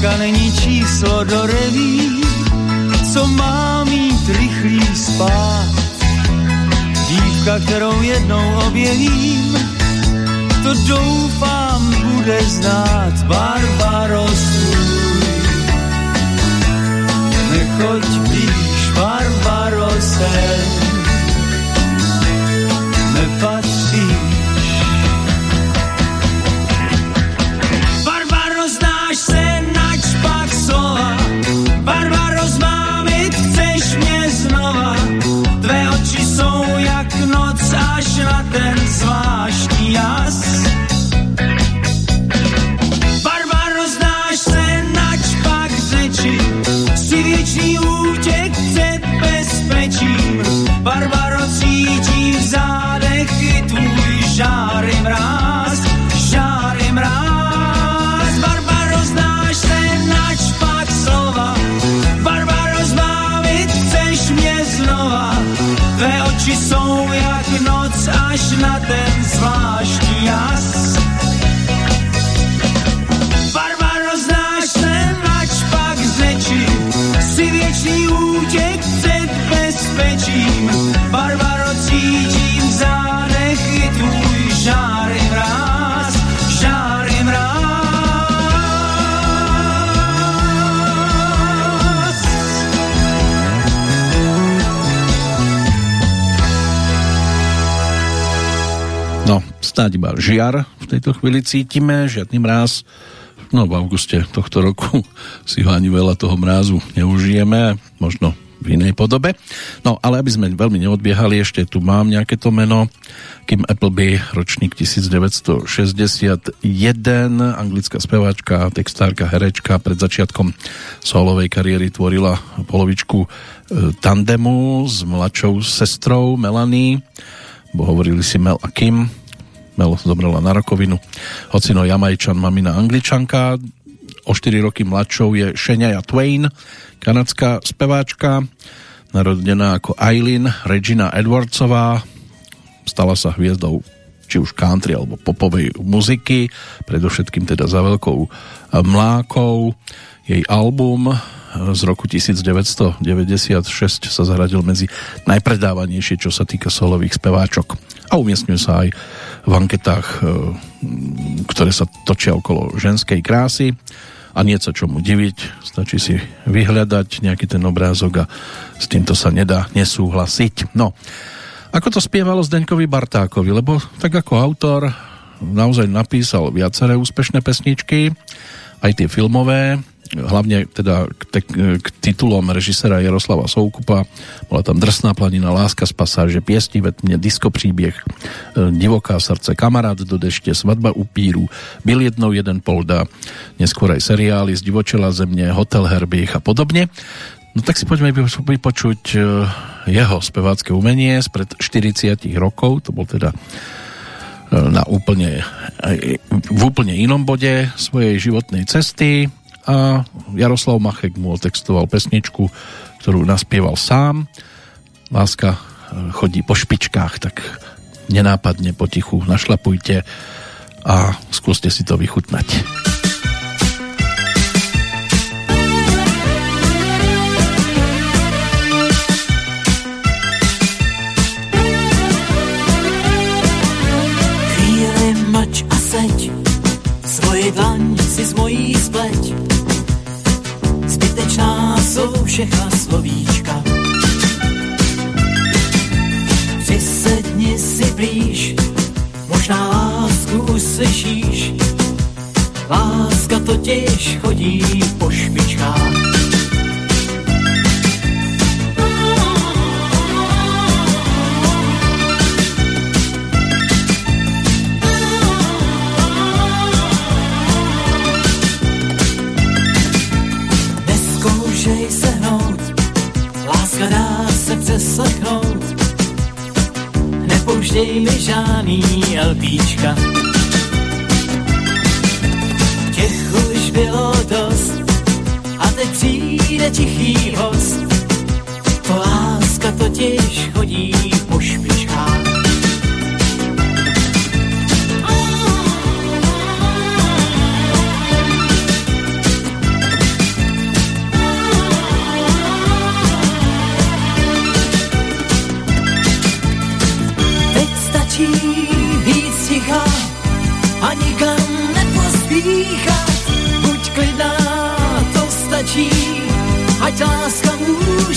Láska není číslo do reví, co má mít rychlý spát. Dívka, kterou jednou objevím, to doufám bude znát barbarostu. Nechoď blíž, barbarosem, nepatříš. Snáď iba žiar v tejto chvíli cítime, žiadny mráz. No v auguste tohto roku [laughs] si ho ani veľa toho mrázu neužijeme, možno v inej podobe. No, ale aby sme veľmi neodbiehali, ešte tu mám nejaké to meno. Kim Appleby, ročník 1961, anglická speváčka, textárka, herečka, pred začiatkom solovej kariéry tvorila polovičku e, tandemu s mladšou sestrou Melanie, bo hovorili si Mel a Kim. Mel zomrela na rakovinu. Hocino Jamajčan, mamina Angličanka. O 4 roky mladšou je Shania Twain, kanadská speváčka, narodená ako Eileen Regina Edwardsová. Stala sa hviezdou či už country alebo popovej muziky, predovšetkým teda za veľkou mlákou. Jej album z roku 1996 sa zaradil medzi najpredávanejšie, čo sa týka solových speváčok. A umiestňuje sa aj v anketách, e, ktoré sa točia okolo ženskej krásy. A nie sa čomu diviť, stačí si vyhľadať nejaký ten obrázok a s týmto sa nedá nesúhlasiť. No, ako to spievalo Zdeňkovi Bartákovi, lebo tak ako autor naozaj napísal viaceré úspešné pesničky, aj tie filmové, hlavne teda k, te, k titulom režisera Jaroslava Soukupa. Bola tam Drsná planina, Láska z pasáže, Piesni ve tmě, Disko příběh, e, Divoká srdce, Kamarát do deště, Svadba upíru, Byl jednou jeden polda, neskôr aj seriály z Divočela země, Hotel Herbich a podobne. No tak si poďme vypočuť e, jeho spevácké umenie spred 40 rokov, to bol teda na úplne, v úplne inom bode svojej životnej cesty a Jaroslav Machek mu otextoval pesničku, ktorú naspieval sám. Láska e, chodí po špičkách, tak nenápadne potichu našlapujte a skúste si to vychutnať. Všechna slovíčka. Přisedni si blíž, možná lásku uslyšíš. Láska totiž chodí po špičkách. Přeslechnout. Nepouštěj mi žádný LPčka. Těch už bylo dost a teď přijde tichý host. To láska totiž chodí po ať láska může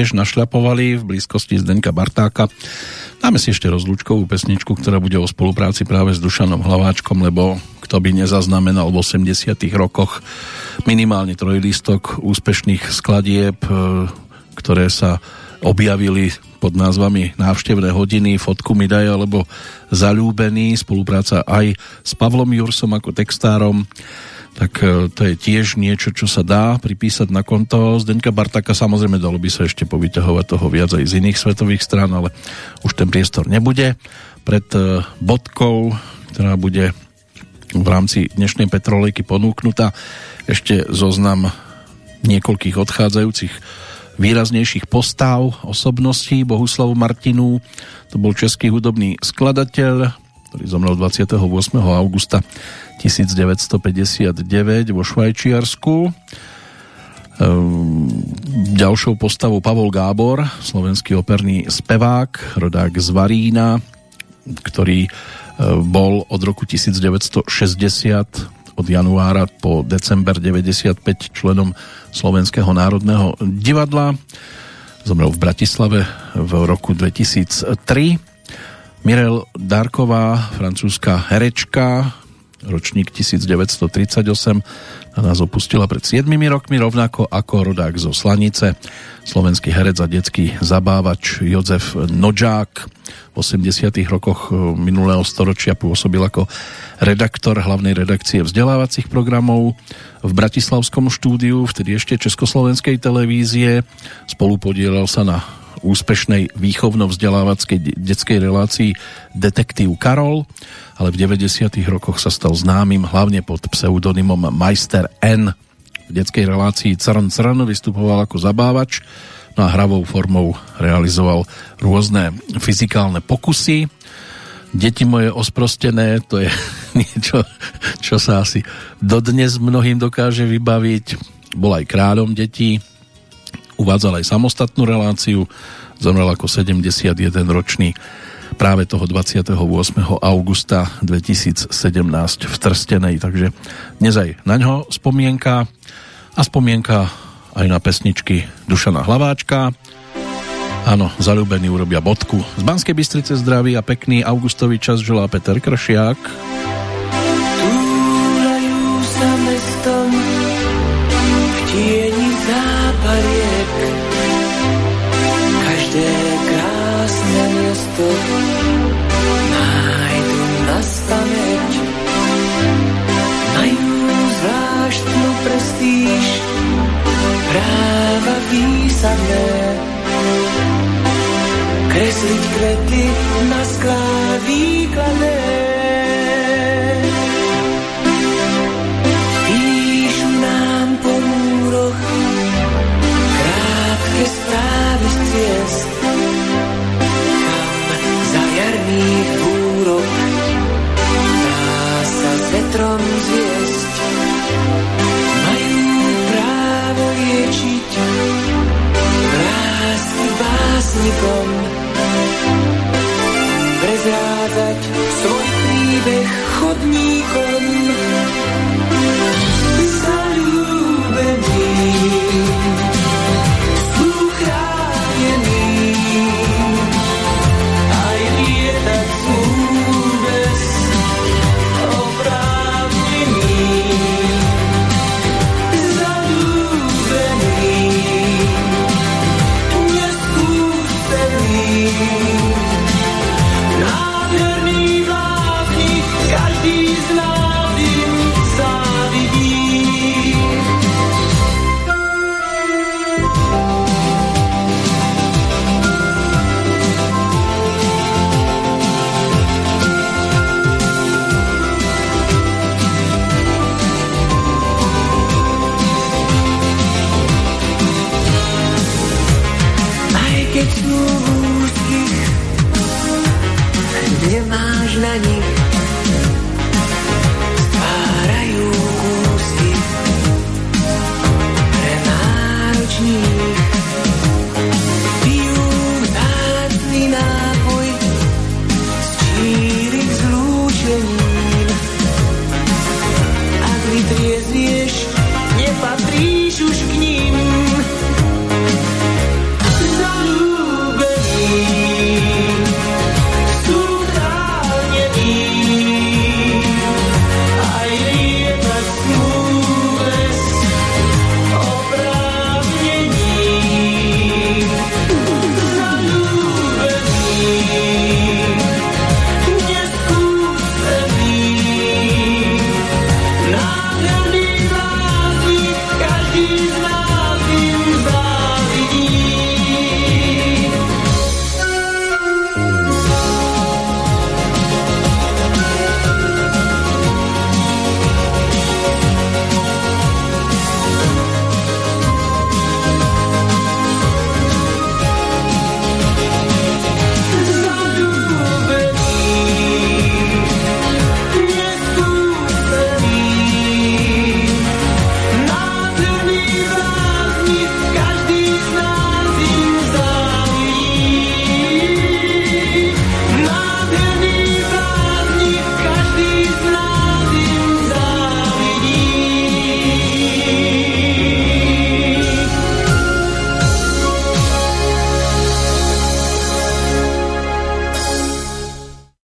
tiež našľapovali v blízkosti Zdenka Bartáka. Dáme si ešte rozlúčkovú pesničku, ktorá bude o spolupráci práve s Dušanom Hlaváčkom, lebo kto by nezaznamenal v 80 rokoch minimálne trojlistok úspešných skladieb, e, ktoré sa objavili pod názvami Návštevné hodiny, Fotku mi daj, alebo Zalúbený, spolupráca aj s Pavlom Jursom ako textárom tak e, to je tiež niečo, čo sa dá pripísať na konto Zdeňka Bartaka. Samozrejme, dalo by sa ešte povyťahovať toho viac aj z iných svetových strán, ale už ten priestor nebude. Pred e, bodkou, ktorá bude v rámci dnešnej petrolejky ponúknutá, ešte zoznam niekoľkých odchádzajúcich výraznejších postav, osobností Bohuslavu Martinu. To bol český hudobný skladateľ, ktorý zomrel 28. augusta 1959 vo Švajčiarsku. Ehm, ďalšou postavou Pavol Gábor, slovenský operný spevák, rodák z Varína, ktorý ehm, bol od roku 1960 od januára po december 95 členom Slovenského národného divadla. Zomrel v Bratislave v roku 2003. Mirel Darková, francúzska herečka, ročník 1938 a nás opustila pred 7 rokmi, rovnako ako rodák zo Slanice, slovenský herec a detský zabávač Jozef Nožák. V 80 rokoch e, minulého storočia pôsobil ako redaktor hlavnej redakcie vzdelávacích programov v Bratislavskom štúdiu, vtedy ešte Československej televízie. Spolupodielal sa na úspešnej výchovno-vzdelávackej detskej relácii Detektív Karol, ale v 90. rokoch sa stal známym hlavne pod pseudonymom Majster N. V detskej relácii Crn Crn vystupoval ako zabávač, no a hravou formou realizoval rôzne fyzikálne pokusy. Deti moje osprostené, to je [laughs] niečo, čo sa asi dodnes mnohým dokáže vybaviť. Bol aj kráľom detí, uvádzal aj samostatnú reláciu, zomrel ako 71 ročný práve toho 28. augusta 2017 v Trstenej, takže dnes aj na ňo spomienka a spomienka aj na pesničky Dušana Hlaváčka. Áno, zalúbení urobia bodku. Z Banskej Bystrice zdraví a pekný augustový čas želá Peter Kršiak. Písané. Kresliť kvety na sklá básnikom, prezrádať